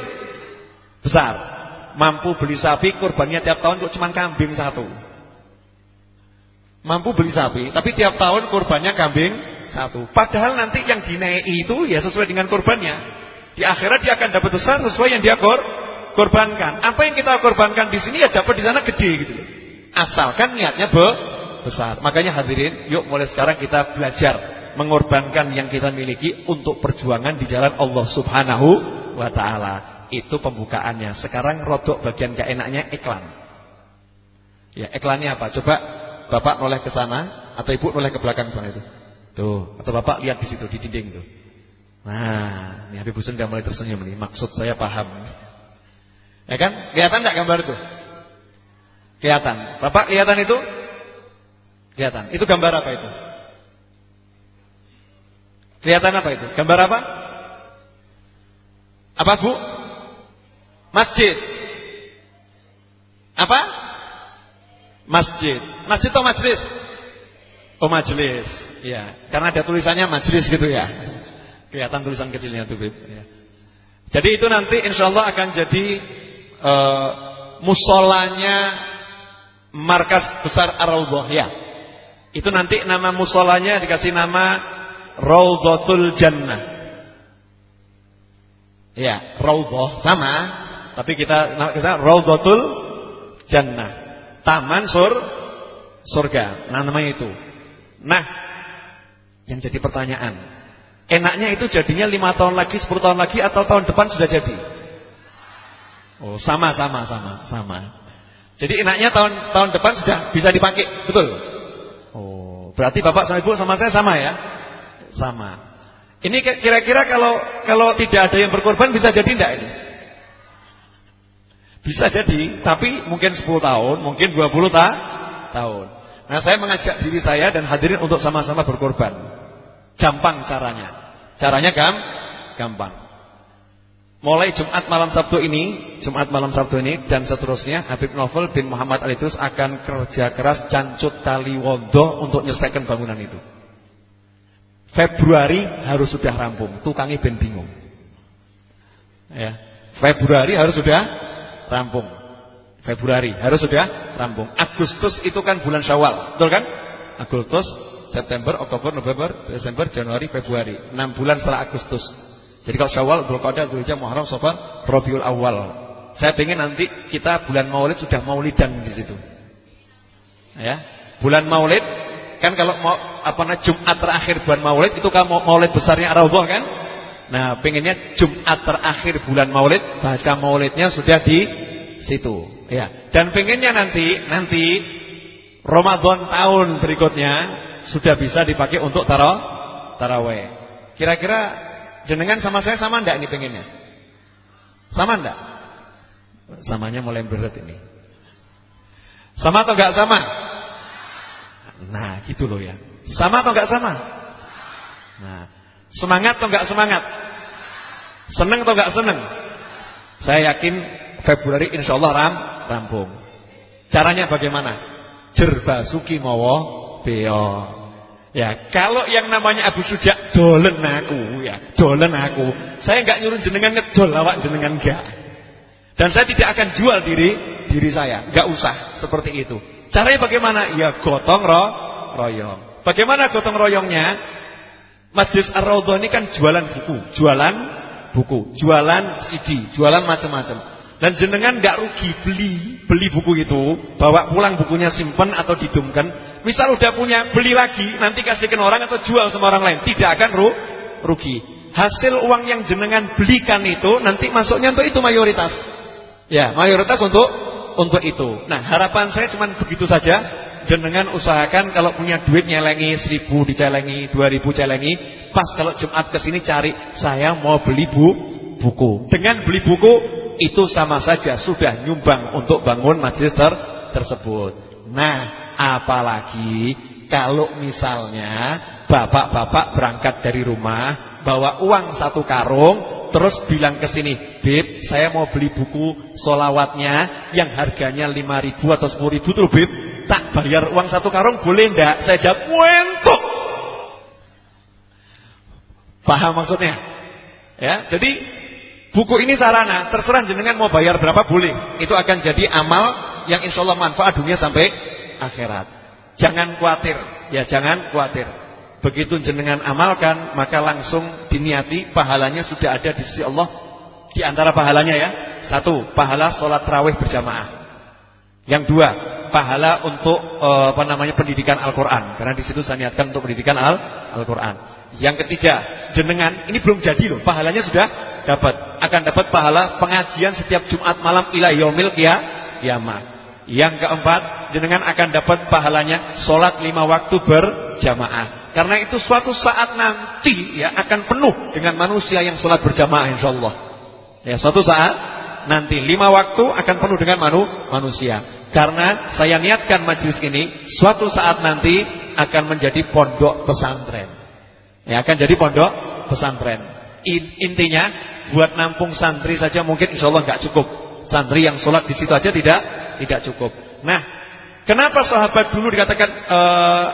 Besar Mampu beli sapi korbannya tiap tahun kok cuma kambing satu Mampu beli sapi, tapi tiap tahun kurbannya kambing satu. Padahal nanti yang dinaiki itu ya sesuai dengan kurbannya. Di akhirat dia akan dapat besar sesuai yang dia kor korbankan. Apa yang kita korbankan di sini ya dapat di sana gede gitu. Asalkan niatnya be besar. Makanya hadirin, yuk mulai sekarang kita belajar mengorbankan yang kita miliki untuk perjuangan di jalan Allah Subhanahu wa taala. Itu pembukaannya. Sekarang rodok bagian gak enaknya iklan. Ya, iklannya apa? Coba Bapak noleh ke sana atau ibu noleh ke belakang sana itu. Tuh, atau bapak lihat di situ di dinding itu. Nah, ini Habib Husin udah mulai tersenyum nih. Maksud saya paham. Ya kan? Kelihatan enggak gambar itu? Kelihatan. Bapak kelihatan itu? Kelihatan. Itu gambar apa itu? Kelihatan apa itu? Gambar apa? Apa, Bu? Masjid. Apa? Masjid. Masjid atau majlis? Oh majlis. Ya, karena ada tulisannya majlis gitu ya. Kelihatan tulisan kecilnya Bib. Ya. Jadi itu nanti insya Allah akan jadi uh, musolanya markas besar Ar-Raudhah ya. Itu nanti nama musolanya dikasih nama Raudhatul Jannah. Ya, Raudhah sama, tapi kita nama Raudhatul Jannah. Taman sur surga. Nah, namanya itu. Nah, yang jadi pertanyaan, enaknya itu jadinya lima tahun lagi, 10 tahun lagi atau tahun depan sudah jadi? Oh, sama sama sama sama. Jadi enaknya tahun tahun depan sudah bisa dipakai, betul? Oh, berarti Bapak sama Ibu sama saya sama ya? Sama. Ini kira-kira kalau kalau tidak ada yang berkorban bisa jadi enggak ini? Bisa jadi, tapi mungkin 10 tahun, mungkin 20 ta tahun. Nah, saya mengajak diri saya dan hadirin untuk sama-sama berkorban. Gampang caranya. Caranya gam gampang. Mulai Jumat malam Sabtu ini, Jumat malam Sabtu ini dan seterusnya Habib Novel bin Muhammad Alidrus akan kerja keras cancut tali wondo untuk menyelesaikan bangunan itu. Februari harus sudah rampung, tukangnya ben bingung. Ya. Februari harus sudah rampung. Februari harus sudah rampung. Agustus itu kan bulan Syawal, betul kan? Agustus, September, Oktober, November, Desember, Januari, Februari. 6 bulan setelah Agustus. Jadi kalau Syawal, Dzulqa'dah, Dzulhijjah, Muharram, Safar, Rabiul Awal. Saya pengen nanti kita bulan Maulid sudah Maulidan di situ. Ya. Bulan Maulid kan kalau mau apa namanya Jumat terakhir bulan Maulid itu kan Maulid besarnya Ar-Raudhah kan? Nah, pengennya Jumat terakhir bulan Maulid baca Maulidnya sudah di situ, ya. Dan pengennya nanti nanti Ramadan tahun berikutnya sudah bisa dipakai untuk taro taraweh. Kira-kira jenengan sama saya sama enggak ini pengennya? Sama enggak? Samanya mulai berat ini. Sama atau enggak sama? Nah, gitu loh ya. Sama atau enggak sama? Nah, Semangat atau enggak semangat? Seneng atau enggak seneng? Saya yakin Februari insya Allah ram, rampung. Caranya bagaimana? Jerba suki mawa beo. Ya, kalau yang namanya Abu Suja dolen aku ya, dolen aku. Saya enggak nyuruh jenengan ngedol awak jenengan enggak. Dan saya tidak akan jual diri diri saya, enggak usah seperti itu. Caranya bagaimana? Ya gotong ro, royong. Bagaimana gotong royongnya? Majlis Ar-Raudhah ini kan jualan buku, jualan buku, jualan CD, jualan macam-macam. Dan jenengan nggak rugi beli beli buku itu, bawa pulang bukunya simpen atau didumkan. Misal udah punya, beli lagi, nanti kasihkan orang atau jual sama orang lain, tidak akan ru, rugi. Hasil uang yang jenengan belikan itu nanti masuknya untuk itu mayoritas. Ya, mayoritas untuk untuk itu. Nah, harapan saya cuma begitu saja. Jenengan usahakan kalau punya duit nyelengi seribu dicelengi, dua ribu celengi. Pas kalau Jumat ke sini cari, saya mau beli bu, buku. Dengan beli buku itu sama saja sudah nyumbang untuk bangun majelis ter tersebut. Nah, apalagi kalau misalnya bapak-bapak berangkat dari rumah bawa uang satu karung terus bilang ke sini, "Bib, saya mau beli buku solawatnya yang harganya lima ribu atau sepuluh ribu tuh, Bib. Tak bayar uang satu karung boleh ndak?" Saya jawab, "Wentuk." Paham maksudnya? Ya, jadi Buku ini sarana, terserah jenengan mau bayar berapa boleh. Itu akan jadi amal yang insya Allah manfaat dunia sampai akhirat. Jangan khawatir, ya jangan khawatir. Begitu jenengan amalkan, maka langsung diniati pahalanya sudah ada di sisi Allah. Di antara pahalanya ya, satu pahala sholat terawih berjamaah. Yang dua, pahala untuk uh, apa namanya pendidikan Al-Qur'an karena di situ saya niatkan untuk pendidikan Al-Qur'an. Yang ketiga, jenengan ini belum jadi loh, pahalanya sudah dapat. Akan dapat pahala pengajian setiap Jumat malam ila yaumil kiamat. Yang keempat, jenengan akan dapat pahalanya sholat lima waktu berjamaah. Karena itu suatu saat nanti ya akan penuh dengan manusia yang sholat berjamaah insyaallah. Ya, suatu saat nanti lima waktu akan penuh dengan manu, manusia. Karena saya niatkan majelis ini suatu saat nanti akan menjadi pondok pesantren. Ya, akan jadi pondok pesantren. Intinya buat nampung santri saja mungkin insya Allah nggak cukup. Santri yang sholat di situ aja tidak tidak cukup. Nah, kenapa sahabat dulu dikatakan uh,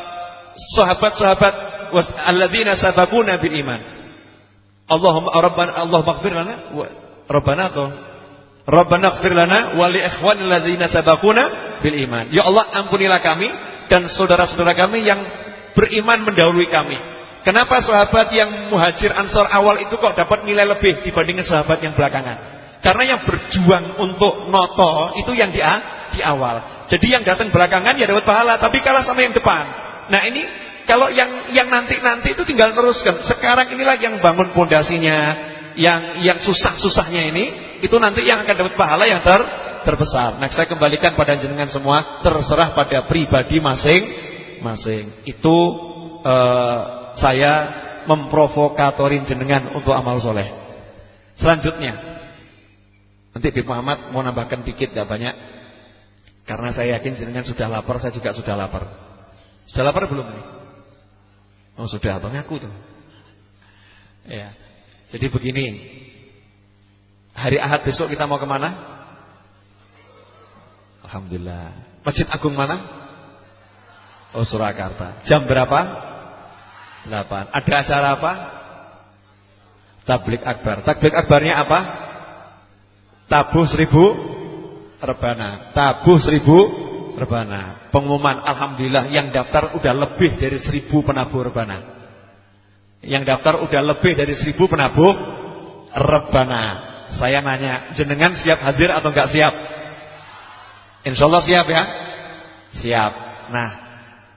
sahabat-sahabat alladzina sabaquna bil iman. Allahumma rabbana Allah maghfir lana Rabbana atau Rabbana ighfir lana wa li ikhwanil ladzina sabaquna bil iman. Ya Allah, ampunilah kami dan saudara-saudara kami yang beriman mendahului kami. Kenapa sahabat yang muhajir ansor awal itu kok dapat nilai lebih dibandingkan sahabat yang belakangan? Karena yang berjuang untuk noto itu yang di, di awal. Jadi yang datang belakangan ya dapat pahala, tapi kalah sama yang depan. Nah ini kalau yang yang nanti-nanti itu tinggal teruskan. Sekarang inilah yang bangun pondasinya, yang yang susah-susahnya ini itu nanti yang akan dapat pahala yang ter terbesar. Nah, saya kembalikan pada jenengan semua, terserah pada pribadi masing-masing. Itu uh, saya memprovokatorin jenengan untuk amal soleh. Selanjutnya, nanti Bib Muhammad mau nambahkan dikit gak banyak, karena saya yakin jenengan sudah lapar, saya juga sudah lapar. Sudah lapar belum nih? Oh sudah, abang aku tuh. Ya, jadi begini, Hari Ahad besok kita mau ke mana? Alhamdulillah. Masjid Agung mana? Oh Surakarta. Jam berapa? 8. Ada acara apa? Tablik Akbar. Tablik Akbarnya apa? Tabuh seribu rebana. Tabuh seribu rebana. Pengumuman Alhamdulillah yang daftar udah lebih dari seribu penabuh rebana. Yang daftar udah lebih dari seribu penabuh rebana. Saya nanya, jenengan siap hadir atau enggak siap? Insya Allah siap ya? Siap. Nah,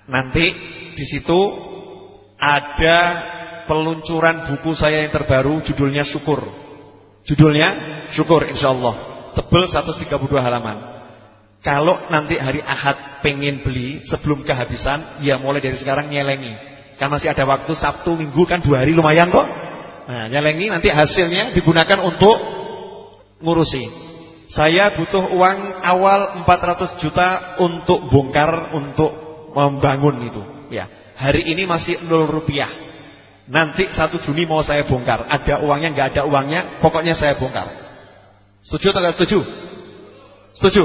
nanti di situ ada peluncuran buku saya yang terbaru, judulnya Syukur. Judulnya Syukur, insya Allah. Tebel 132 halaman. Kalau nanti hari Ahad pengen beli sebelum kehabisan, ya mulai dari sekarang nyelengi. Kan masih ada waktu Sabtu, Minggu kan dua hari lumayan kok. Nah, nyelengi nanti hasilnya digunakan untuk ngurusi. Saya butuh uang awal 400 juta untuk bongkar untuk membangun itu. Ya, hari ini masih 0 rupiah. Nanti 1 Juni mau saya bongkar. Ada uangnya nggak ada uangnya, pokoknya saya bongkar. Setuju atau nggak setuju? Setuju.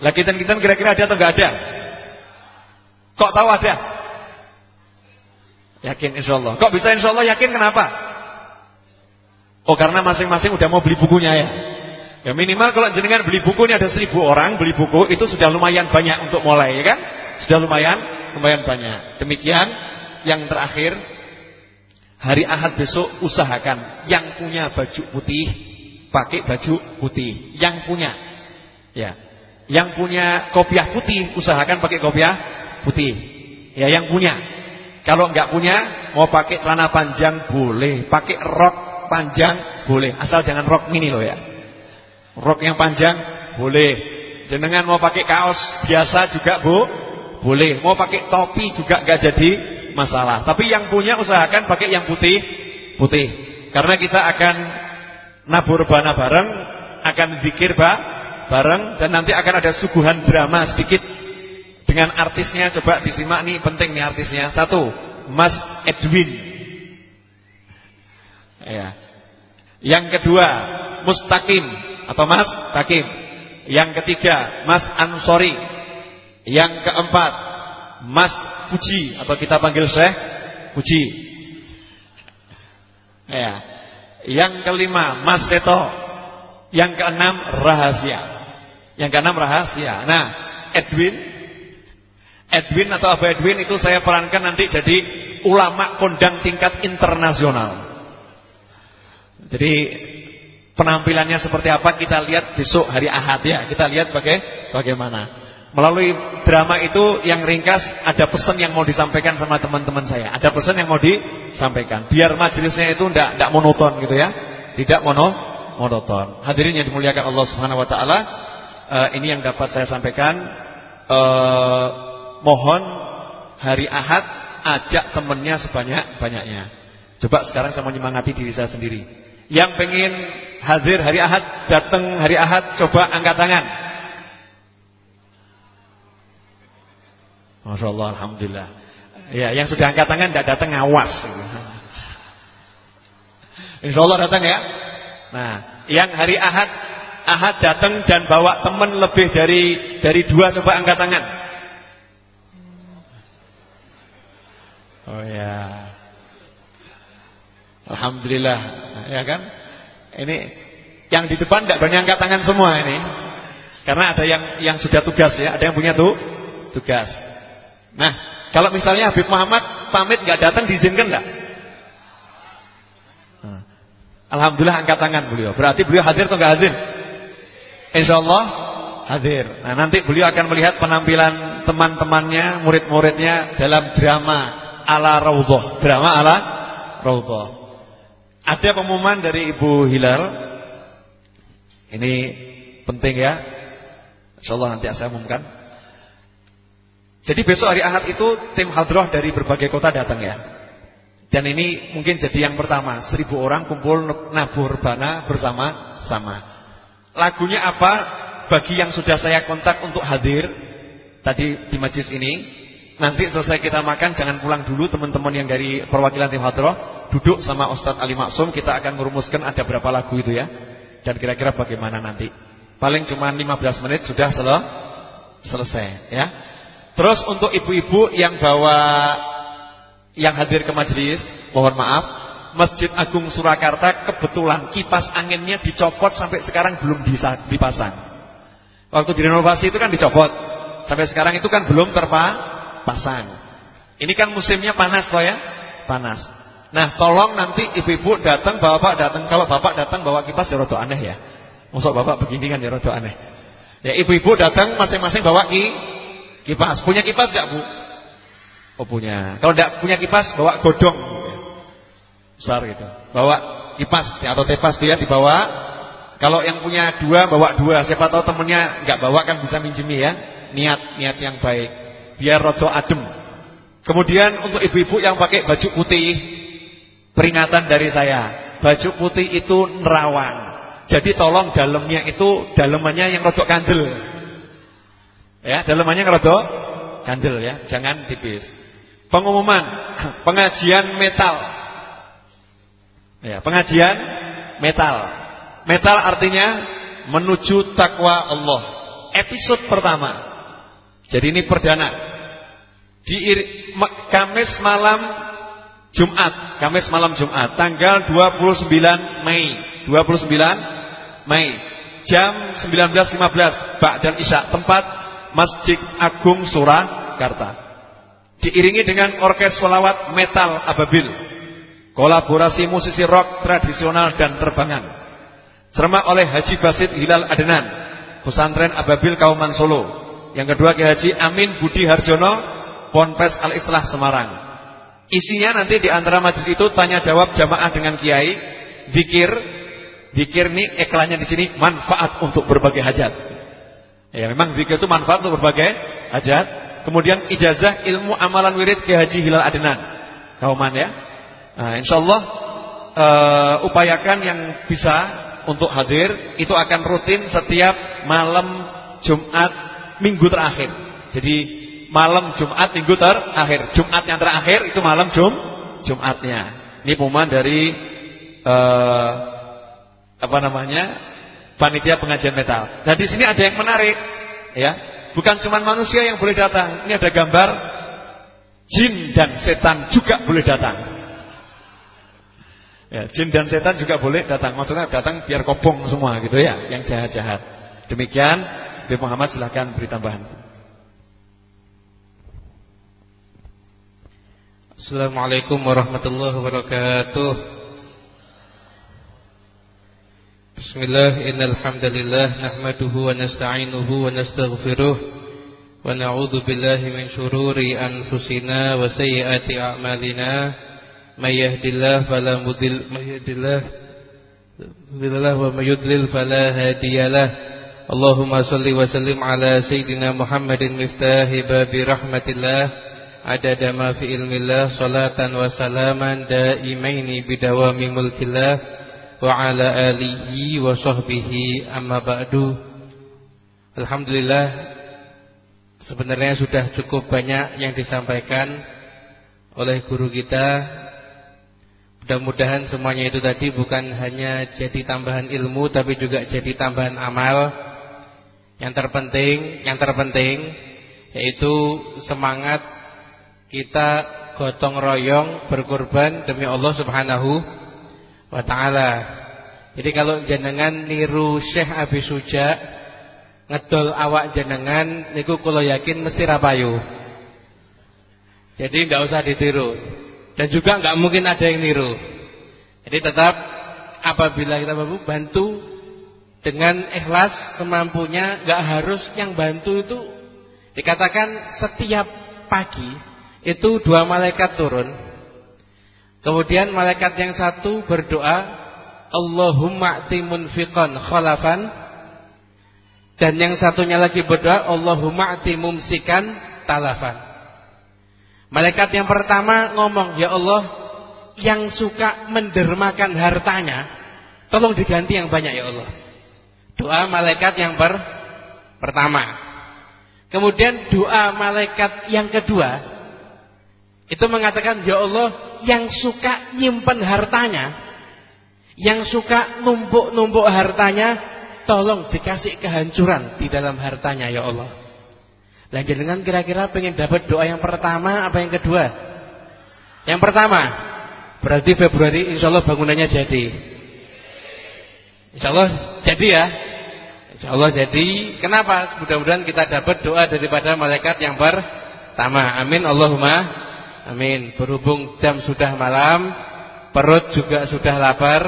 Lah kita-kita kira-kira ada atau nggak ada? Kok tahu ada? Yakin insya Allah. Kok bisa insya Allah yakin kenapa? Oh karena masing-masing udah mau beli bukunya ya. Ya minimal kalau jenengan beli buku ini ada seribu orang beli buku itu sudah lumayan banyak untuk mulai ya kan? Sudah lumayan, lumayan banyak. Demikian yang terakhir hari Ahad besok usahakan yang punya baju putih pakai baju putih. Yang punya. Ya. Yang punya kopiah putih usahakan pakai kopiah putih. Ya, yang punya. Kalau enggak punya mau pakai celana panjang boleh, pakai rok panjang boleh, asal jangan rok mini loh ya. Rok yang panjang boleh. Jenengan mau pakai kaos biasa juga Bu, boleh. Mau pakai topi juga enggak jadi masalah. Tapi yang punya usahakan pakai yang putih, putih. Karena kita akan nabur bana bareng, akan zikir ba, bareng dan nanti akan ada suguhan drama sedikit dengan artisnya. Coba disimak nih, penting nih artisnya. Satu, Mas Edwin. Ya. Yang kedua, Mustaqim atau Mas Takim. Yang ketiga, Mas Ansori. Yang keempat, Mas Puji atau kita panggil Syekh Puji. Ya. Yang kelima, Mas Seto. Yang keenam, rahasia. Yang keenam rahasia. Nah, Edwin Edwin atau Abu Edwin itu saya perankan nanti jadi ulama kondang tingkat internasional. Jadi penampilannya seperti apa kita lihat besok hari Ahad ya. Kita lihat baga bagaimana. Melalui drama itu yang ringkas ada pesan yang mau disampaikan sama teman-teman saya. Ada pesan yang mau disampaikan. Biar majelisnya itu tidak tidak monoton gitu ya. Tidak mono monoton. Hadirin yang dimuliakan Allah Subhanahu wa taala, uh, ini yang dapat saya sampaikan. Uh, mohon hari Ahad ajak temennya sebanyak-banyaknya. Coba sekarang saya mau menyemangati diri saya sendiri. Yang pengen hadir hari Ahad, datang hari Ahad, coba angkat tangan. Masya Allah, Alhamdulillah. Ya, yang sudah angkat tangan tidak datang awas. Insya Allah datang ya. Nah, yang hari Ahad, Ahad datang dan bawa teman lebih dari dari dua coba angkat tangan. Oh ya. Alhamdulillah, ya kan? Ini yang di depan tidak berani angkat tangan semua ini. Karena ada yang yang sudah tugas ya, ada yang punya tuh tugas. Nah, kalau misalnya Habib Muhammad pamit nggak datang diizinkan nggak? Nah. Alhamdulillah angkat tangan beliau. Berarti beliau hadir atau nggak hadir? Insya Allah hadir. Nah, nanti beliau akan melihat penampilan teman-temannya, murid-muridnya dalam drama ala raudhah. Drama ala raudhah. Ada pengumuman dari Ibu Hilal. Ini penting ya. Insyaallah nanti saya umumkan. Jadi besok hari Ahad itu tim hadroh dari berbagai kota datang ya. Dan ini mungkin jadi yang pertama, seribu orang kumpul nabur bana bersama-sama. Lagunya apa? Bagi yang sudah saya kontak untuk hadir tadi di majlis ini, nanti selesai kita makan jangan pulang dulu teman-teman yang dari perwakilan tim hadroh duduk sama Ustadz Ali Maksum kita akan merumuskan ada berapa lagu itu ya dan kira-kira bagaimana nanti. Paling cuma 15 menit sudah sel selesai ya. Terus untuk ibu-ibu yang bawa yang hadir ke majelis, mohon maaf, Masjid Agung Surakarta kebetulan kipas anginnya dicopot sampai sekarang belum bisa dipasang. Waktu direnovasi itu kan dicopot. Sampai sekarang itu kan belum terpasang. Ini kan musimnya panas toh ya? Panas. Nah, tolong nanti ibu-ibu datang, bapak datang. Kalau bapak datang bawa kipas ya rada aneh ya. Masuk bapak begini kan ya rada aneh. Ya ibu-ibu datang masing-masing bawa ki Kipas. Punya kipas enggak, Bu? Oh, punya. Kalau enggak punya kipas, bawa godong. Besar gitu. Bawa kipas atau tepas dia dibawa. Kalau yang punya dua, bawa dua. Siapa tahu temennya enggak bawa kan bisa minjemi ya. Niat, niat yang baik. Biar rojo adem. Kemudian untuk ibu-ibu yang pakai baju putih, peringatan dari saya. Baju putih itu nerawang. Jadi tolong dalamnya itu dalemannya yang rojo kandel. Ya, dalamannya ngerodok kandel ya, jangan tipis. Pengumuman pengajian metal. Ya, pengajian metal. Metal artinya menuju takwa Allah. Episode pertama. Jadi ini perdana. Di Kamis malam Jumat, Kamis malam Jumat, tanggal 29 Mei. 29 Mei. Jam 19.15 Ba'dan Isya. Tempat Masjid Agung Surakarta. Diiringi dengan orkes solawat metal ababil. Kolaborasi musisi rock tradisional dan terbangan. Cermak oleh Haji Basit Hilal Adenan, Pesantren Ababil Kauman Solo. Yang kedua Kiai Haji Amin Budi Harjono, Ponpes Al Islah Semarang. Isinya nanti di antara majlis itu tanya jawab jamaah dengan kiai, zikir, zikir nih iklannya di sini manfaat untuk berbagai hajat. Ya memang zikir itu manfaat untuk berbagai hajat. Kemudian ijazah ilmu amalan wirid Kiai Haji Hilal Adenan. Kauman ya. Nah, insyaallah uh, upayakan yang bisa untuk hadir itu akan rutin setiap malam Jumat minggu terakhir. Jadi malam Jumat minggu terakhir. Jumat yang terakhir itu malam Jum Jumatnya. Ini pengumuman dari uh, apa namanya? Panitia pengajian metal. Nah, di sini ada yang menarik, ya. Bukan cuma manusia yang boleh datang. Ini ada gambar jin dan setan juga boleh datang. Ya, jin dan setan juga boleh datang. Maksudnya datang biar kopong semua gitu ya, yang jahat-jahat. Demikian, Nabi Muhammad silahkan beri tambahan. Assalamualaikum warahmatullahi wabarakatuh. Bismillah, innal hamdalillah nahmaduhu wa nasta'inuhu wa nastaghfiruh wa na'udzu billahi min shururi anfusina wa sayyiati a'malina. May yahdihillahu fala mudilla wa may yudlil Allahumma salli wa sallim ala sayyidina Muhammadin miftahi babi rahmatillah. Adada fi ilmillah salatan wa salaman daimaini bidawami wa ala alihi wa sahbihi amma ba'du. Alhamdulillah sebenarnya sudah cukup banyak yang disampaikan oleh guru kita. Mudah-mudahan semuanya itu tadi bukan hanya jadi tambahan ilmu tapi juga jadi tambahan amal. Yang terpenting, yang terpenting yaitu semangat kita gotong royong berkorban demi Allah Subhanahu wa taala. Jadi kalau jenengan niru Syekh Abi Suja ngedol awak jenengan niku kula yakin mesti rapayu. Jadi nggak usah ditiru. Dan juga nggak mungkin ada yang niru. Jadi tetap apabila kita mampu bantu dengan ikhlas semampunya, nggak harus yang bantu itu dikatakan setiap pagi itu dua malaikat turun. Kemudian malaikat yang satu berdoa, Allahumma timun fiqan khalafan. Dan yang satunya lagi berdoa, Allahumma timumsikan talafan. Malaikat yang pertama ngomong, Ya Allah, yang suka mendermakan hartanya, tolong diganti yang banyak ya Allah. Doa malaikat yang per pertama. Kemudian doa malaikat yang kedua itu mengatakan ya Allah yang suka nyimpen hartanya, yang suka numpuk-numpuk hartanya, tolong dikasih kehancuran di dalam hartanya ya Allah. Lanjut dengan kira-kira pengen dapat doa yang pertama apa yang kedua? Yang pertama, berarti Februari insya Allah bangunannya jadi. Insya Allah jadi ya. Insya Allah jadi. Kenapa? Mudah-mudahan kita dapat doa daripada malaikat yang pertama. Amin. Allahumma amin. Berhubung jam sudah malam, perut juga sudah lapar,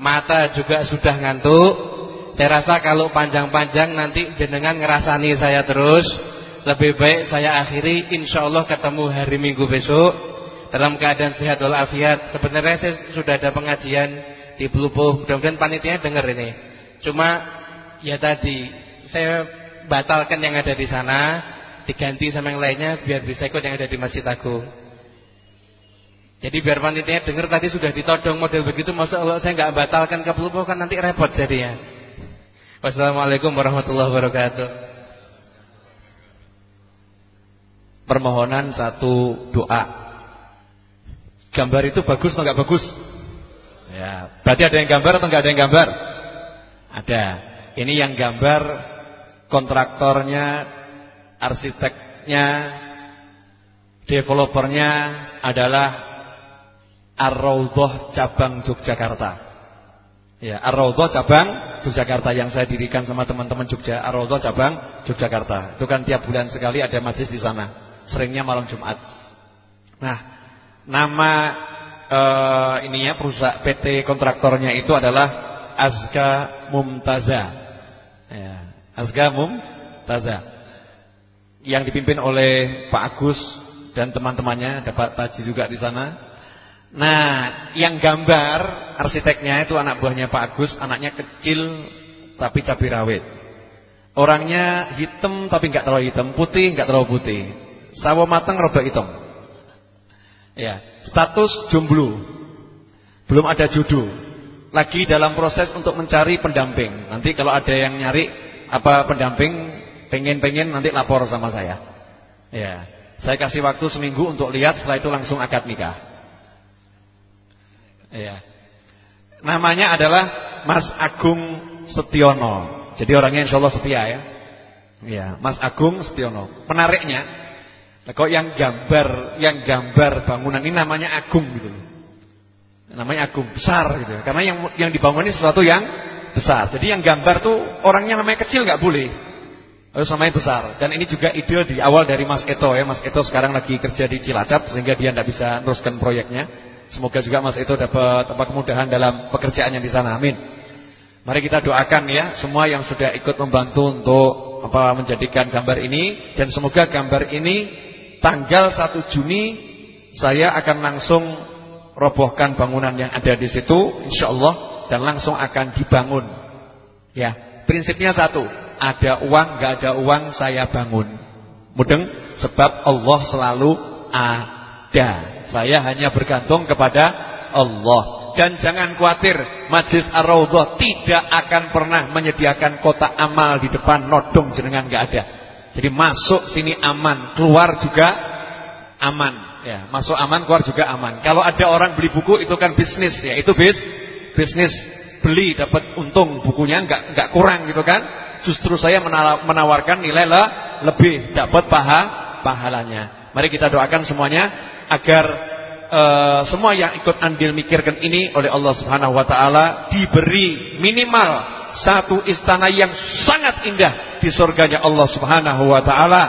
mata juga sudah ngantuk. Saya rasa kalau panjang-panjang nanti jenengan ngerasani saya terus. Lebih baik saya akhiri insya Allah ketemu hari Minggu besok dalam keadaan sehat walafiat. Sebenarnya saya sudah ada pengajian di Pelupuh. Mudah-mudahan panitia dengar ini. Cuma ya tadi saya batalkan yang ada di sana, diganti sama yang lainnya biar bisa ikut yang ada di Masjid Agung. Jadi biar panitia dengar tadi sudah ditodong model begitu, masa Allah saya nggak batalkan ke Pelupuh kan nanti repot jadinya. Wassalamualaikum warahmatullahi wabarakatuh. Permohonan satu doa. Gambar itu bagus atau nggak bagus? Ya, berarti ada yang gambar atau nggak ada yang gambar? Ada. Ini yang gambar kontraktornya, arsiteknya, developernya adalah Ar-Raudhah cabang Yogyakarta. Ya, Ar-Raudhah cabang Yogyakarta yang saya dirikan sama teman-teman Jogja, Ar-Raudhah cabang Yogyakarta. Itu kan tiap bulan sekali ada majlis di sana. Seringnya malam Jumat. Nah, nama uh, ininya perusahaan PT kontraktornya itu adalah Azka Mumtaza. Ya, Azka Mumtaza. Yang dipimpin oleh Pak Agus dan teman-temannya, dapat taji juga di sana. Nah, yang gambar arsiteknya itu anak buahnya Pak Agus, anaknya kecil tapi cabai rawit. Orangnya hitam tapi nggak terlalu hitam, putih nggak terlalu putih. Sawo mateng rada hitam. Ya, status jomblo. Belum ada jodoh. Lagi dalam proses untuk mencari pendamping. Nanti kalau ada yang nyari apa pendamping, pengen-pengen nanti lapor sama saya. Ya, saya kasih waktu seminggu untuk lihat, setelah itu langsung akad nikah. Iya. Namanya adalah Mas Agung Setiono. Jadi orangnya insya Allah setia ya. Iya, Mas Agung Setiono. Penariknya, kok yang gambar, yang gambar bangunan ini namanya Agung gitu. Namanya Agung besar gitu. Karena yang yang dibangun ini sesuatu yang besar. Jadi yang gambar tuh orangnya namanya kecil nggak boleh. Harus namanya besar. Dan ini juga ide di awal dari Mas Eto ya. Mas Eto sekarang lagi kerja di Cilacap sehingga dia tidak bisa teruskan proyeknya. Semoga juga Mas itu dapat tempat kemudahan dalam pekerjaannya di sana. Amin. Mari kita doakan ya semua yang sudah ikut membantu untuk apa menjadikan gambar ini dan semoga gambar ini tanggal 1 Juni saya akan langsung robohkan bangunan yang ada di situ insyaallah dan langsung akan dibangun. Ya, prinsipnya satu, ada uang nggak ada uang saya bangun. Mudeng sebab Allah selalu ada. Saya hanya bergantung kepada Allah. Dan jangan khawatir, Majlis Ar-Raudhah tidak akan pernah menyediakan kotak amal di depan nodong jenengan nggak ada. Jadi masuk sini aman, keluar juga aman. Ya, masuk aman, keluar juga aman. Kalau ada orang beli buku itu kan bisnis ya, itu bis bisnis beli dapat untung bukunya nggak nggak kurang gitu kan. Justru saya menawarkan nilai lebih dapat paha pahalanya. Mari kita doakan semuanya agar uh, semua yang ikut andil mikirkan ini oleh Allah Subhanahu wa taala diberi minimal satu istana yang sangat indah di surganya Allah Subhanahu wa taala,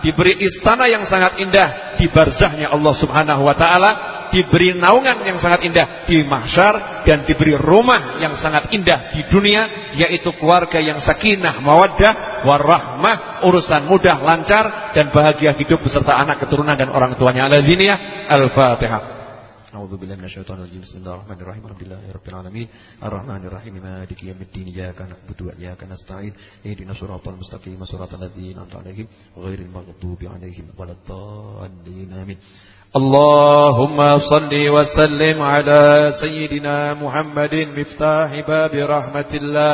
diberi istana yang sangat indah di barzahnya Allah Subhanahu wa taala, diberi naungan yang sangat indah di mahsyar dan diberi rumah yang sangat indah di dunia yaitu keluarga yang sakinah, mawaddah warahmah, urusan mudah, lancar dan bahagia hidup beserta anak keturunan dan orang tuanya. Al-Ziniyah Al-Fatihah. أعوذ بالله من الشيطان الرجيم بسم الله الرحمن الرحيم الحمد لله رب العالمين الرحمن الرحيم مالك يوم الدين إياك نعبد وإياك نستعين اهدنا الصراط المستقيم صراط الذين أنعمت عليهم غير المغضوب عليهم ولا الضالين آمين اللهم صل وسلم على سيدنا محمد مفتاح باب رحمة الله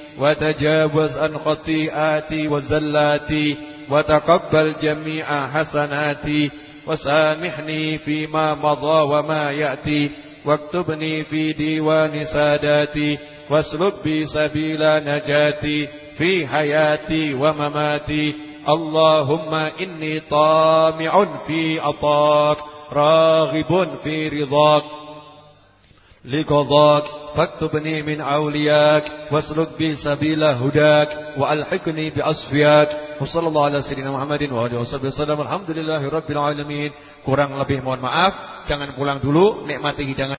وتجاوز عن خطيئاتي وزلاتي وتقبل جميع حسناتي وسامحني فيما مضى وما يأتي واكتبني في ديوان ساداتي واسلك بي سبيل نجاتي في حياتي ومماتي اللهم إني طامع في عطاك راغب في رضاك لقضاك فاكتبني من أولياك واسلك بي سبيل هداك وألحقني بأصفياك وصلى الله على سيدنا محمد وآله وصحبه وسلم الحمد لله رب العالمين kurang lebih mohon maaf jangan pulang dulu nikmati hidangan